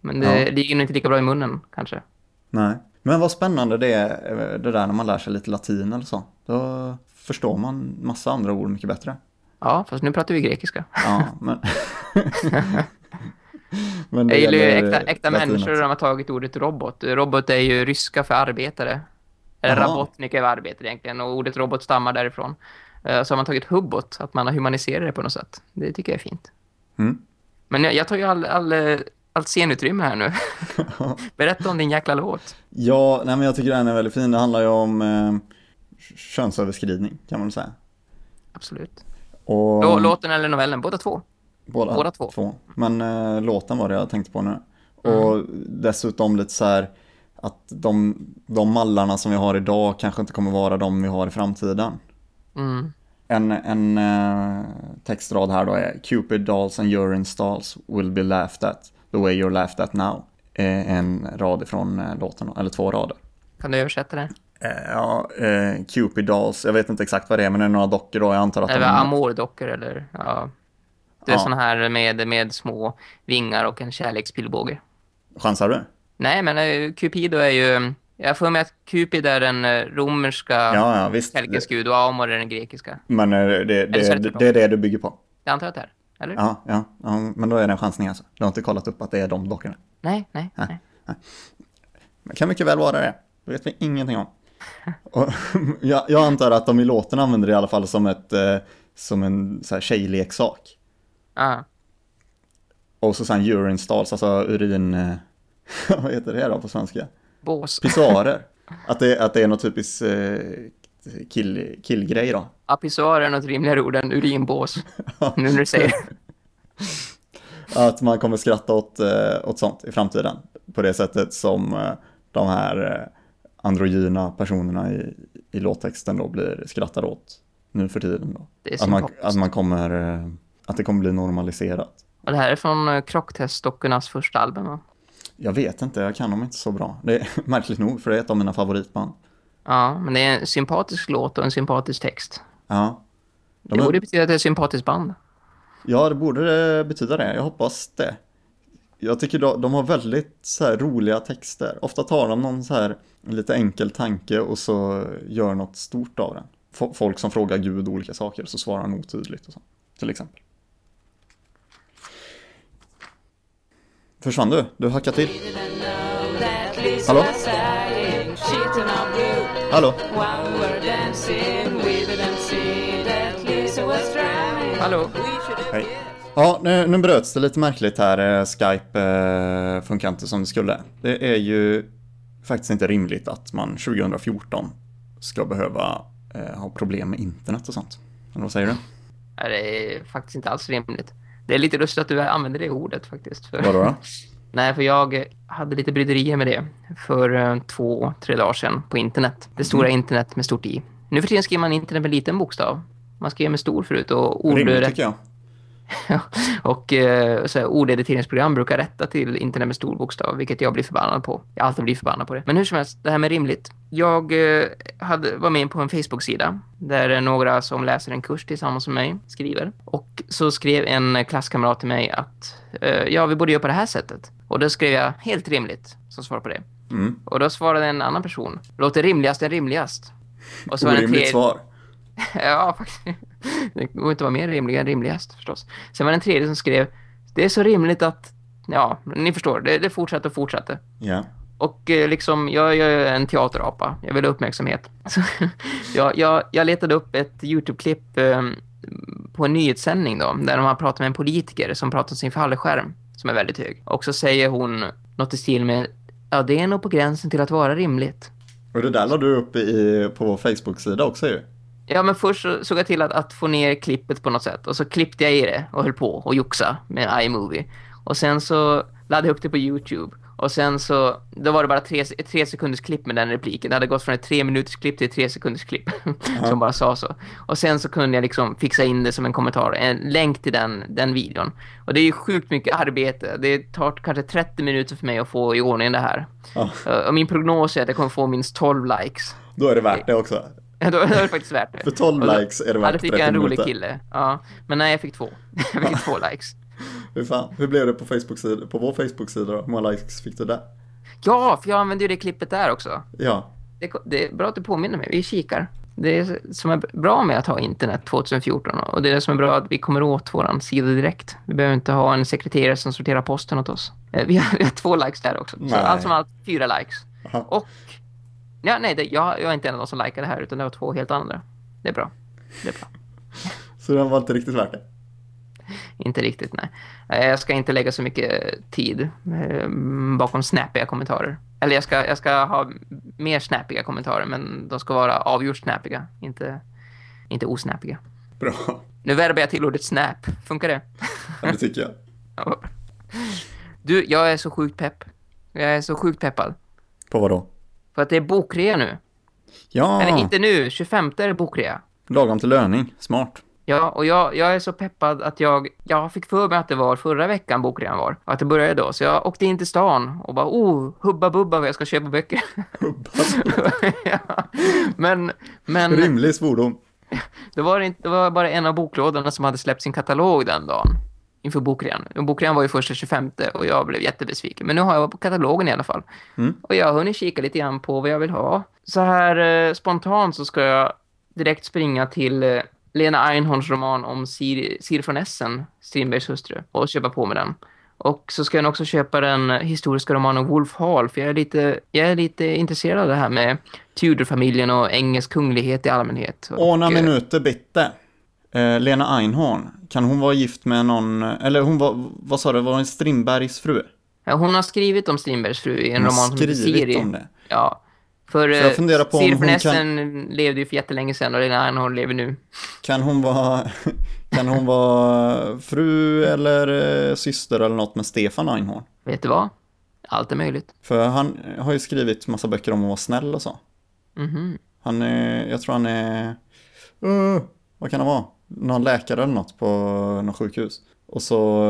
Men det Ja. ligger nog inte lika bra i munnen, kanske. Nej. Men vad spännande det är, eh, det där när man lär sig lite latin eller så. Då förstår man massa andra ord mycket bättre. Ja, fast nu pratar vi grekiska. Ja, men... men Jag gillar ju äkta, äkta människor de har tagit ordet robot. Robot är ju ryska för arbetare. Eller Jaha. rabotnik är arbetare egentligen. Och ordet robot stammar därifrån. Eh, Så har man tagit hubbot, att man har humaniserat det på något sätt. Det tycker jag är fint. Mm. Men jag, jag tar ju all, all, eh, allt scenutrymme här nu. Berätta om din jäkla låt. Ja, nej men jag tycker den är väldigt fin. Det handlar ju om eh, könsöverskridning kan man säga. Absolut. Och, Lå- Låten eller novellen, båda två. Båda, båda två. Men eh, låten var det jag tänkte på nu. Och dessutom lite så här att de, de mallarna som vi har idag kanske inte kommer vara de vi har i framtiden. Mm. En, en eh, textrad här då är Cupid dolls and urine stalls will be laughed at the way you're laughed at now. Eh, en rad ifrån eh, låten, eller två rader. Kan du översätta det? Eh, ja, eh, Cupid dolls, jag vet inte exakt vad det är, men det är några dockor då, jag antar att Eller de... amordockor eller... Ja. Ja. såna här med, med små vingar och en kärlekspillbåge. Chansar du? Nej, men uh, Cupido är ju... Jag får med att Cupid är den eh, romerska Ja, ja, visst. kärlekens gud och Amor är den grekiska. Men eh, det, det, det det, det är det du bygger på? Jag antar att det är. Eller? Ja, ja, ja, men då är det en chansning alltså. Du har inte kollat upp att det är de dockorna? Nej, nej, nej. Det kan mycket väl vara det. Det vet vi ingenting om. Och, jag, jag antar att de i låten använder det i alla fall som, ett, eh, som en så här, tjejleksak. Ja. Och så sen urine stalls, alltså urin... eh, vad heter det då på svenska? Bås. Pissoarer. Att det, att det är något typiskt eh, kill, killgrej då. Apissoar är något rimligare ord än urinbås. nu när du säger. Att man kommer skratta åt, eh, åt sånt i framtiden. På det sättet som de här androgyna personerna i, i låttexten då blir skrattade åt nu för tiden. Då. Det är Att man, att man kommer, att det kommer bli normaliserat. Och det här är från uh, Krocktestdockornas första album, va? Jag vet inte, jag kan dem inte så bra. Det är märkligt nog, för det är ett av mina favoritband. Ja, men det är en sympatisk låt och en sympatisk text. Ja, Det De är- borde betyda att det är ett sympatiskt band. ja det borde det betyda det. Jag hoppas det. jag tycker de, de har väldigt så här roliga texter. Ofta tar de någon så här lite enkel tanke och så gör något stort av den. F- folk som frågar Gud olika saker så svarar han otydligt och så. Till exempel. Försvann du? Du hackade till. Hallå? Hallå? Hallå? Hej. Ja, nu, nu bröts det lite märkligt här. Eh, Skype eh, funkar inte som det skulle. Det är ju faktiskt inte rimligt att man 2014 ska behöva eh, ha problem med internet och sånt. Eller vad säger du? Nej, Det är faktiskt inte alls rimligt. Det är lite lustigt att du använder det ordet faktiskt. För... Vadå då? Nej, för jag hade lite bryderier med det för eh, två, tre dagar sedan på internet. Det stora internet med stort i. Nu för tiden skriver man internet med liten bokstav. Man skrev med stor förut och ord, Rimligt tycker jag. och eh, så här, ordediteringsprogram brukar rätta till internet med stor bokstav, vilket jag blir förbannad på. Jag alltid blir förbannad på det. Men hur som helst, det här med rimligt. Jag eh, hade, var med på en Facebook-sida där några som läser en kurs tillsammans med mig skriver. Och så skrev en klasskamrat till mig att eh, ja, vi borde göra på det här sättet. Och då skrev jag helt rimligt som svar på det. Mm. Och då svarade en annan person, låter rimligast än rimligast. Och så det en Orimligt tredje- svar. Ja, faktiskt. Det går inte vara mer rimlig än rimligast förstås. Sen var det en tredje som skrev Det är så rimligt att Ja, ni förstår, det, det fortsatte och fortsatte. Ja. Och eh, liksom, jag, jag är en teaterapa. Jag vill ha uppmärksamhet. Så, jag, jag, jag letade upp ett YouTube-klipp eh, på en nyhetssändning då, där de har pratat med en politiker som pratar om sin fallskärm, som är väldigt hög. Och så säger hon något i stil med Ja, det är nog på gränsen till att vara rimligt. Och det där la du upp i, på vår Facebook-sida också ju. Ja, men först så såg jag till att, att få ner klippet på något sätt. Och så klippte jag i det och höll på och joxa med iMovie. Och sen så laddade jag upp det på YouTube. Och sen så, då var det bara tre, ett tre sekunders klipp med den repliken. Det hade gått från ett tre minuters klipp till ett tre sekunders klipp. som bara sa så. Och sen så kunde jag liksom fixa in det som en kommentar. En länk till den, den videon. Och det är ju sjukt mycket arbete. Det tar kanske 30 minuter för mig att få i ordning det här. Ja. Och min prognos är att jag kommer få minst 12 likes. Då är det värt det också. Då då är det faktiskt värt det. För 12 Och då- likes är det värt det fick 30 jag en rolig minuter. kille. Ja, men nej, jag fick två. jag fick två likes. Hur, fan, hur blev det på, Facebook-sida, på vår Facebook-sida då? Hur många likes fick du där? Ja, för jag använde ju det klippet där också. Ja, Det, det är bra att du påminner mig. Vi kikar. Det är som är bra med att ha internet 2014 och det är det som är bra att vi kommer åt våran sida direkt. Vi behöver inte ha en sekreterare som sorterar posten åt oss. Eh, Vi har, vi har två likes där också. Så Nej. allt som allt fyra likes. Aha. Och ja, nej, det, jag, jag är inte en av de som likade det här utan det var två helt andra. Det är bra. Det är bra. så den var inte riktigt värt det. Inte riktigt, nej. Eh, Jag ska inte lägga så mycket tid eh, bakom snappiga kommentarer. Eller jag ska, jag ska ha mer snappiga kommentarer, men de ska vara avgjort snappiga, inte, inte osnappiga. Bra, Nu värvar jag till ordet snap. Funkar det? ja, det tycker jag. Du, jag är så sjukt pepp. Jag är så sjukt peppad. På vad då? För att det är bokrea nu. Ja, Eller inte nu, 25 är det bokrea. lagom till löning. Smart. Ja, och jag, jag är så peppad att jag, jag fick för mig att det var förra veckan bokrean var. Att det började då. Så jag åkte in till stan och bara, oh, hubba bubba vad jag ska köpa böcker. ja. Men, men Rimlig svordom. det var, inte, det var bara en av boklådorna som hade släppt sin katalog den dagen. Inför bokrean. Bokrean var ju första 25 och jag blev jättebesviken. Men nu har jag på katalogen i alla fall. Mm. Och jag har hunnit kika lite grann på vad jag vill ha. Så här eh, spontant så ska jag direkt springa till eh, Lena Einhorns roman om Sir, Sir von Essen, Strindbergs hustru, och köpa på mig den. Och så ska jag också köpa den historiska romanen Wolf Hall, för jag är lite, jag är lite intresserad av det här med Tudor-familjen och engelsk kunglighet i allmänhet. Och, Åna eh, minuter bitte. Eh, Lena Einhorn, kan hon vara gift med någon, eller hon var, vad sa du, var hon Strindbergs fru? Hon har skrivit om Strindbergs fru i en roman som heter Siri. om det. Ja. För, jag funderar på Siri hon kan- levde ju för jättelänge sedan och Lena Einhorn lever nu. Kan hon vara, kan hon vara fru eller eh, syster eller något med Stefan Einhorn? Vet du vad? Allt är möjligt. För han har ju skrivit massa böcker om att vara snäll och så. Mhm. Han är, jag tror han är, uh, vad kan han vara? Någon läkare eller något på något sjukhus. Och så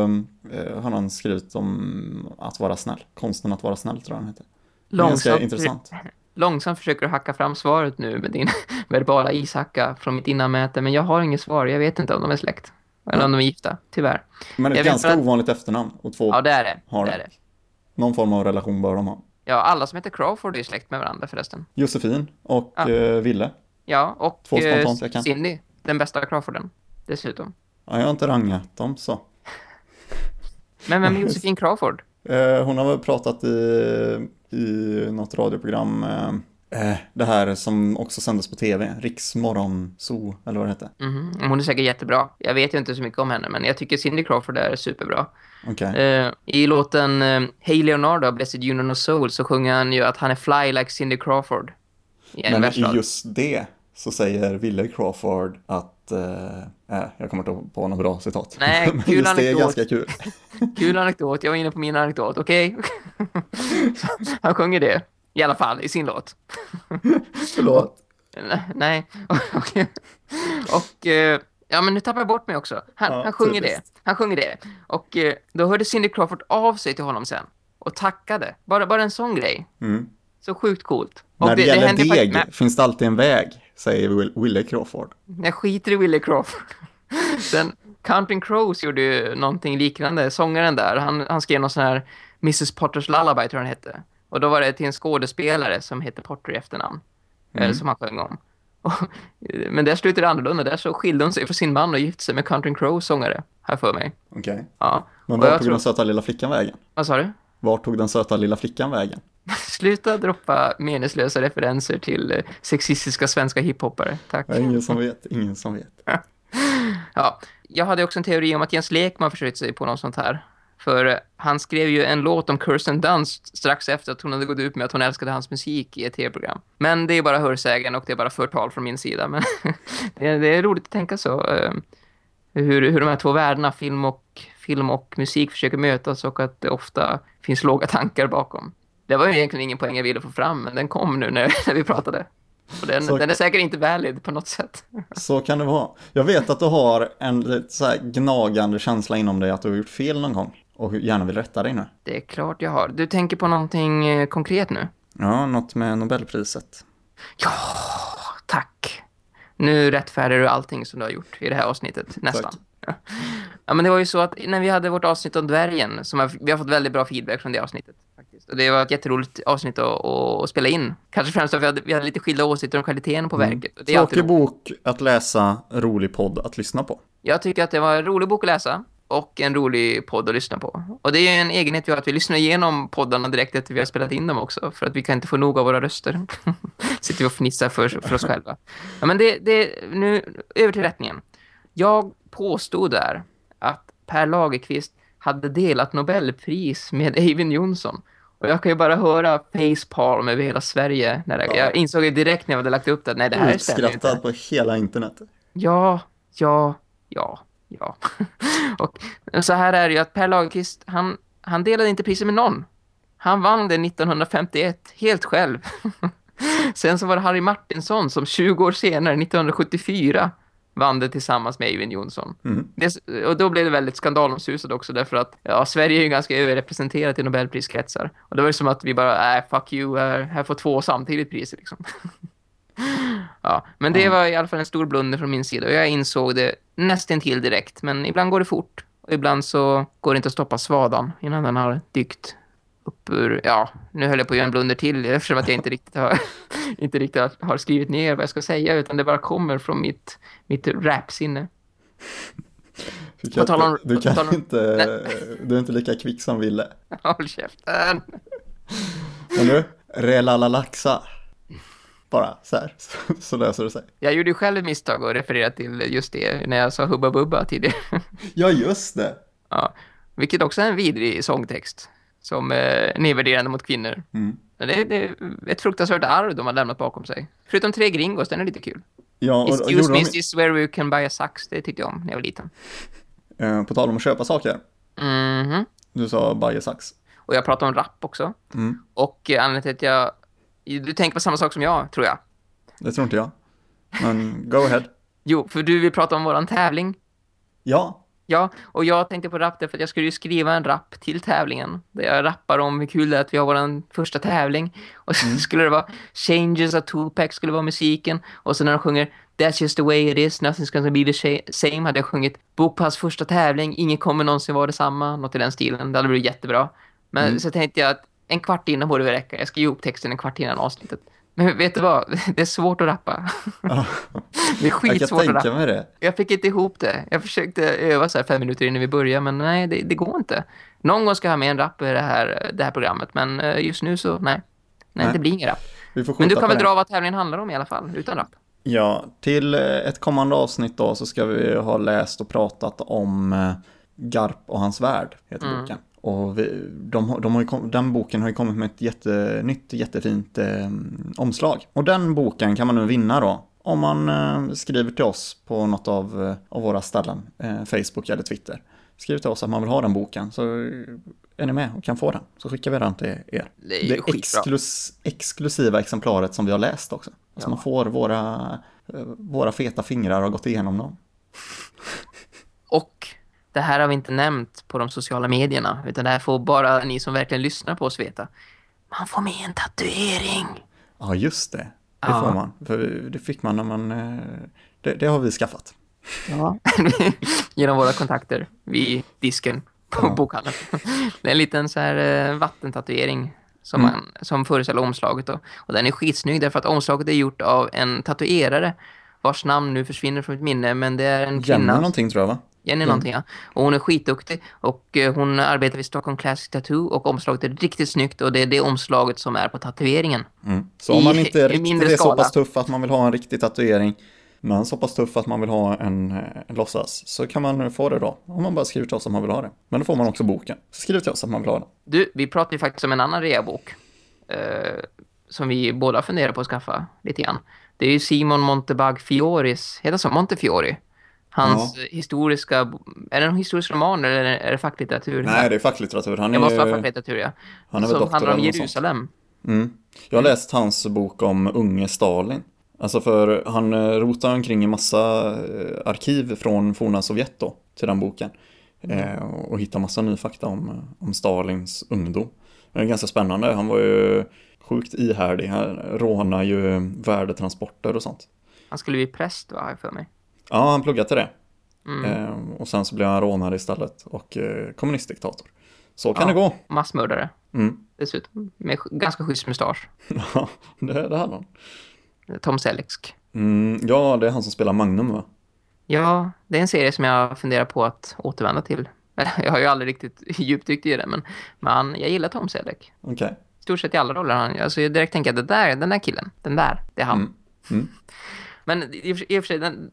eh, har han skrivit om att vara snäll. Konsten att vara snäll tror jag han heter. Det är Långsamt, intressant. långsamt försöker du hacka fram svaret nu med din verbala ishacka från mitt innanmäte, men jag har inget svar. Jag vet inte om de är släkt. Eller om de är gifta, tyvärr. Men ett Jag vet ganska att- ovanligt efternamn och två, Ja, det är det. Har det, det. är det. någon form av relation bör de ha. Ja, alla som heter Crawford är släkt med varandra förresten. Josefin och Ja. eh, Ville. Ja, och Två eh, spontant jag kan. Cindy, den bästa Crawforden. Dessutom. Ja, jag har inte rangat dem så. Men vem är Josefin Crawford? Eh, hon har väl pratat i, i något radioprogram, eh, eh, det här som också sändes på tv, Riksmorgon Zoo, eller vad det hette. Mhm, Hon är säkert jättebra. Jag vet ju inte så mycket om henne, men jag tycker Cindy Crawford är superbra. Eh, I låten eh, Hey Leonardo av Blessed Union of Soul så sjunger han ju att han är fly like Cindy Crawford. I en Men i just det så säger Ville Crawford att, eh, eh, jag kommer inte på något bra citat. Nej, Men kul just det är anekdot. ganska kul. Kul anekdot, jag var inne på min anekdot, okej? han sjunger det, i alla fall, i sin låt. Förlåt. Nej, okej. Och, eh, ja men nu tappar jag bort mig också. Han, Ja, han sjunger det, han sjunger det. Och eh, då hörde Cindy Crawford av sig till honom sen. Och tackade. Bara, bara en sån grej. Mm. Så sjukt coolt. Och När det, gäller hände faktiskt deg med- finns det alltid en väg, säger Will, Wille Crawford. Jag skiter i Willie Crawford. Sen Counting Crows gjorde ju någonting liknande. Sångaren där, han, han skrev någon sån här Mrs. Potters Lullaby tror jag han hette. Och då var det till en skådespelare som heter Potter i efternamn. Mm. Eh, som han sjöng om. Och, eh, men där slutade det annorlunda. Där så skilde hon sig från sin man och gifte sig med Counting Crows sångare. Här för mig. Okej. Ja. Men var tog tror- den söta lilla flickan vägen? Vad sa du? Var tog den söta lilla flickan vägen? Sluta droppa meningslösa referenser till eh, sexistiska svenska hiphoppare. Tack. Är ingen som vet, ingen som vet. Ja, jag hade också en teori om att Jens Lekman försökte sig på något sånt här. För eh, han skrev ju en låt om Kirsten Dunst strax efter att hon hade gått ut med att hon älskade hans musik i ett tv-program. Men det är bara hörsägen och det är bara förtal från min sida. Men det, är, det är roligt att tänka så. eh, Hur, hur de här två världarna, film och, film och musik, försöker mötas och att det ofta finns låga tankar bakom. Det var ju egentligen ingen poäng jag ville få fram, men den kom nu när, när vi pratade. Och den, Så- den är säkert inte valid på något sätt. Så kan det vara. Jag vet att du har en lite så här gnagande känsla inom dig att du har gjort fel någon gång och gärna vill rätta dig nu. Det är klart jag har. Du tänker på någonting eh, konkret nu? Ja, något med Nobelpriset. Ja, tack. Nu rättfärdigar du allting som du har gjort i det här avsnittet, nästan. Ja. ja, men det var ju så att när vi hade vårt avsnitt om dvärgen, som vi har fått väldigt bra feedback från det avsnittet. Faktiskt. Och det var ett jätteroligt avsnitt att, att, spela in. Kanske främst för att vi hade, vi hade lite skilda åsikter om kvaliteten på verket. Är alltid Tråkig bok att läsa, rolig podd att lyssna på. Jag tycker att det var en rolig bok att läsa och en rolig podd att lyssna på. Och det är en egenhet vi har att vi lyssnar igenom poddarna direkt efter vi har spelat in dem också. För att vi kan inte få nog av våra röster. Sitter vi och fnissar för, för oss själva. Ja, men det, det, nu över till rättningen. Jag påstod där att Per Lagerqvist hade delat Nobelpris med Eivind Johnson. Och jag kan ju bara höra facepalm över hela Sverige. När jag, jag insåg ju direkt när jag hade lagt upp det att nej, det här stämmer inte. Utskrattad på hela internet. Ja, ja, ja, ja. och så här är det ju att Per Lagerqvist, han, han delade inte priset med någon. Han vann det 1951, helt själv. Sen så var det Harry Martinsson som 20 år senare, 1974, vann det tillsammans med Eivind Johnson. Mm. Det, och då blev det väldigt skandalomsusat också därför att ja, Sverige är ju ganska överrepresenterat i Nobelpriskretsar. Och det var ju som att vi bara, äh, fuck you, här, här får två samtidigt priser liksom. ja, men det Ja. var i alla fall en stor blunder från min sida och jag insåg det nästan till direkt. Men ibland går det fort och ibland så går det inte att stoppa svadan innan den har dykt upp ur, ja, nu höll jag på att göra en blunder till eftersom att jag inte riktigt har, inte riktigt har- skrivit ner vad jag ska säga utan det bara kommer från mitt, mitt rapsinne. Du kan, om- inte, du, kan om- inte, du är inte lika kvick som Ville. Håll käften! Men du, relalalaxa. Bara så här, så, så löser det sig. Jag gjorde ju själv ett misstag att referera till just det när jag sa Hubba Bubba tidigare. Ja, just det. ja, vilket också är en vidrig sångtext som är nedvärderande mot kvinnor. Mm. Det är, det är ett fruktansvärt arv de har lämnat bakom sig. Förutom tre gringos, den är lite kul. Ja, och, Excuse me, de, is this where we can buy a sax? Det tyckte jag om när jag var liten. eh, på tal om att köpa saker. Mhm. Du sa bajesax. Och jag pratar om rap också. Mm. Och eh, anledningen till att jag... Du tänker på samma sak som jag, tror jag. Det tror inte jag. Men go ahead. Jo, för du vill prata om våran tävling. Ja, Ja, och jag tänkte på rap därför att jag skulle ju skriva en rap till tävlingen. Där jag rappar om hur kul det är att vi har vår första tävling. Och så skulle det vara Changes av Tupac skulle vara musiken. Och så när de sjunger That's just the way it is, nothing's gonna be the same. Hade jag sjungit Bokpass första tävling, ingen kommer någonsin vara detsamma. Något i den stilen, det hade blivit jättebra. Men Mm. så tänkte jag att en kvart innan borde det räcka. Jag ska ge upp texten en kvart innan avsnittet. Men vet du vad? Det är svårt att rappa. Ja. Det är skitsvårt att rappa. mig det. Jag fick inte ihop det. Jag försökte öva så här fem minuter innan vi började, men nej, det, det går inte. Någon gång ska jag ha med en rap i det här, det här programmet, men eh, just nu så nej. Nej, Nej. det blir ingen rap. Vi får Men du kan väl det. dra vad tävlingen handlar om i alla fall, utan rap? Ja, till eh, ett kommande avsnitt då så ska vi ha läst och pratat om eh, Garp och hans värld, heter Mm. boken. Och vi, de, de ju den boken har ju kommit med ett jättenytt, jättefint eh, omslag. Och den boken kan man nu vinna då, om man eh, skriver till oss på något av, eh, av våra ställen, eh, Facebook eller Twitter. Skriv till oss att man vill ha den boken, så är ni med och kan få den. Så skickar vi den till er. Det är ju Det exklus, exklusiva exemplaret som vi har läst också. Så Ja. man får våra, eh, våra feta fingrar och har gått igenom dem. Och det här har vi inte nämnt på de sociala medierna, utan det här får bara ni som verkligen lyssnar på oss veta. Man får med en tatuering. Ja, just det. Det Ja. får man. För det fick man när man... eh, Det, det har vi skaffat. Ja. Genom våra kontakter vid disken på Ja. bokhandeln. Det är en liten så här eh, vattentatuering som, Mm. man, som föreställer omslaget. Då. Och den är skitsnygg därför att omslaget är gjort av en tatuerare vars namn nu försvinner från mitt minne, men det är en kvinna. någonting tror jag va? Jenny någonting, ja. Och hon är skitduktig. Och eh, hon arbetar vid Stockholm Classic Tattoo och omslaget är riktigt snyggt och det är det omslaget som är på tatueringen. Mm. Så om man inte i riktigt är så skala. pass tuff att man vill ha en riktig tatuering, men så pass tuff att man vill ha en, eh, en låtsas, så kan man få det då. Om man bara skriver till oss om man vill ha det. Men då får man också boken. Så skriv till oss att man vill ha den. Du, vi pratade ju faktiskt om en annan reabok eh, som vi båda funderar på att skaffa lite grann. Det är ju Simon Montebag Fioris, heter det så? Montefiori. Hans Ja. historiska, är det en historisk roman eller är det facklitteratur? Nej, det är facklitteratur. Han det är, måste vara facklitteratur, ja. han är väl som handlar om. Jerusalem. Mm. Jag har läst hans bok om unge Stalin. Alltså för han eh, rotar omkring i massa eh, arkiv från forna Sovjet då, till den boken. Eh, och hittar massa ny fakta om, eh, om Stalins ungdom. Det är ganska spännande. Han var ju sjukt ihärdig. Han rånar ju värdetransporter och sånt. Han skulle bli präst, va, för mig. Ja, han pluggade till det. Mm. Eh, och sen så blev han rånare istället och eh, kommunistdiktator. Så kan Ja. det gå. Massmördare, Mm. dessutom. Med sk- ganska schysst mustasch. Ja, det, det hade han. Tom Selleck. Mm, ja, det är han som spelar Magnum va? Ja, det är en serie som jag funderar på att återvända till. Jag har ju aldrig riktigt djupdykt i det, men, men jag gillar Tom Selleck. Okej. I stort sett i alla roller. Han, alltså jag direkt tänker att det där, den där killen, den där, det är han. Mm. Mm. Men i och för- sig, den,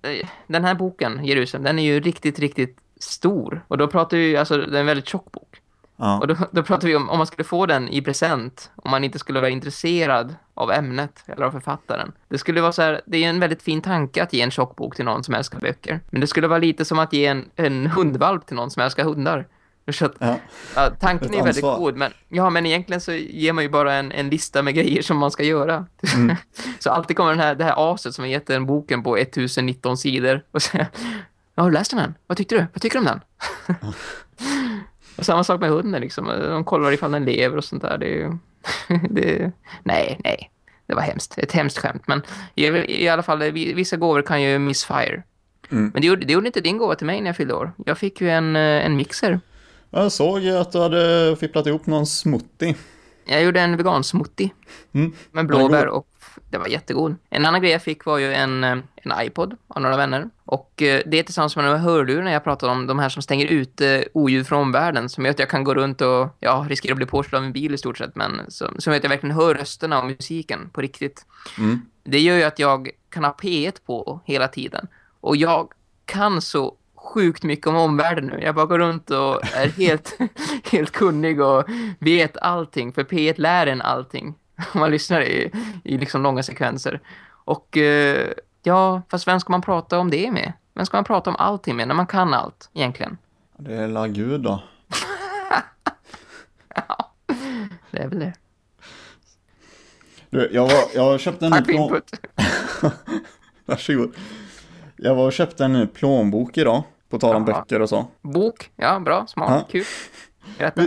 den här boken, Jerusalem, den är ju riktigt, riktigt stor. Och då pratar vi, alltså det är en väldigt tjock bok. Ja. Och då, då pratar vi om, om man skulle få den i present, om man inte skulle vara intresserad av ämnet eller av författaren. Det skulle vara så här, det är en väldigt fin tanke att ge en tjock bok till någon som älskar böcker. Men det skulle vara lite som att ge en, en hundvalp till någon som älskar hundar. Så att, Ja. ja, tanken är väldigt god, men, ja, men egentligen så ger man ju bara en, en lista med grejer som man ska göra. Mm. så alltid kommer den här, det här aset som har gett den boken på 1019 sidor och säger, ja, har du läst den? Vad tyckte du? Vad tycker du om den? och samma sak med hunden liksom. De kollar ifall den lever och sånt där. Det är det är... Nej, nej. Det var hemskt. Ett hemskt skämt. Men i, i alla fall, vi- vissa gåvor kan ju missfire. Mm. Men det gjorde, det gjorde inte din gåva till mig när jag fyllde år. Jag fick ju en, eh, en mixer. Jag såg att du hade fipplat ihop någon smoothie. Jag gjorde en vegansmoothie Mm. med den blåbär och det var jättegod. En annan grej jag fick var ju en, eh, en iPod av några vänner. Och eh, det tillsammans med några hörlurar när jag pratade om de här som stänger ut eh, oljud från omvärlden. Som gör att jag kan gå runt och ja, riskera att bli påkörd av en bil i stort sett. Men som, som gör att jag verkligen hör rösterna och musiken på riktigt. Mm. Det gör ju att jag kan ha P1 på hela tiden. Och jag kan så sjukt mycket om omvärlden nu. Jag bara går runt och är helt, helt kunnig och vet allting. För P1 lär en allting. Om man lyssnar i, i liksom långa sekvenser. Och eh, ja, fast vem ska man prata om det med? Vem ska man prata om allting med när man kan allt egentligen? Det är la gud då. Det är väl det. Du, jag, var, jag köpte en ny Tack för plån... input. Varsågod. Jag var och köpte en ny plånbok idag. På tal om böcker och så. Bok, ja bra, smart, Ja. kul. Berätta.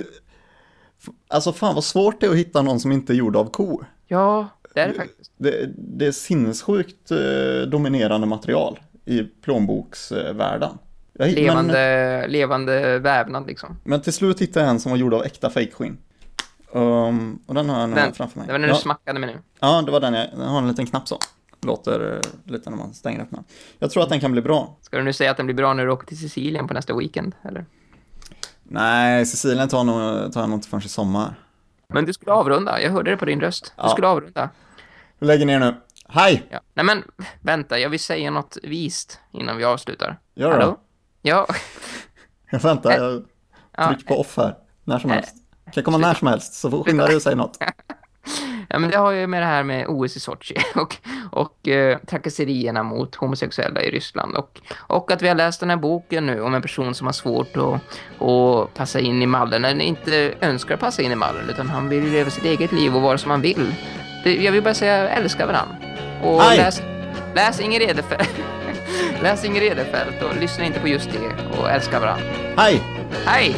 Alltså fan vad svårt det är att hitta någon som inte är gjord av ko. Ja, Det är det faktiskt. Det, det är sinnessjukt eh, dominerande material i plånboksvärlden. Jag Levande, Men, levande vävnad liksom. men till slut hittade jag en som var gjord av äkta fejkskinn. Um, och den har jag nu Den, framför mig. det var den ja, du smackade med nu. ja, det var den jag, den har en liten knapp så. Låter eh, lite när man stänger öppna. Jag tror att den kan bli bra. Ska du nu säga att den blir bra när du åker till Sicilien på nästa weekend? Eller? Nej, Sicilien tar, nog, tar jag nog inte förrän i sommar. Men du skulle avrunda. Jag hörde det på din röst. Du Ja. skulle avrunda. Vi lägger ner nu. Hej! Ja. Nej men, vänta. Jag vill säga något vist innan vi avslutar. Gör det. Ja. Jag väntar, jag ja. trycker på off här. När som helst. Kan komma när som helst, så skynda dig och säga något. Ja, men det har ju med det här med OS i Sochi och, och eh, trakasserierna mot homosexuella i Ryssland och, och att vi har läst den här boken nu om en person som har svårt att, att passa in i mallen, eller inte önskar passa in i mallen utan han vill leva sitt eget liv och vara som han vill. Det, jag vill bara säga älska varandra. Och Aj! läs, läs Inger Edefelt. läs Inger Edefelt och lyssna inte på just det och älska varandra. Hej! Hej!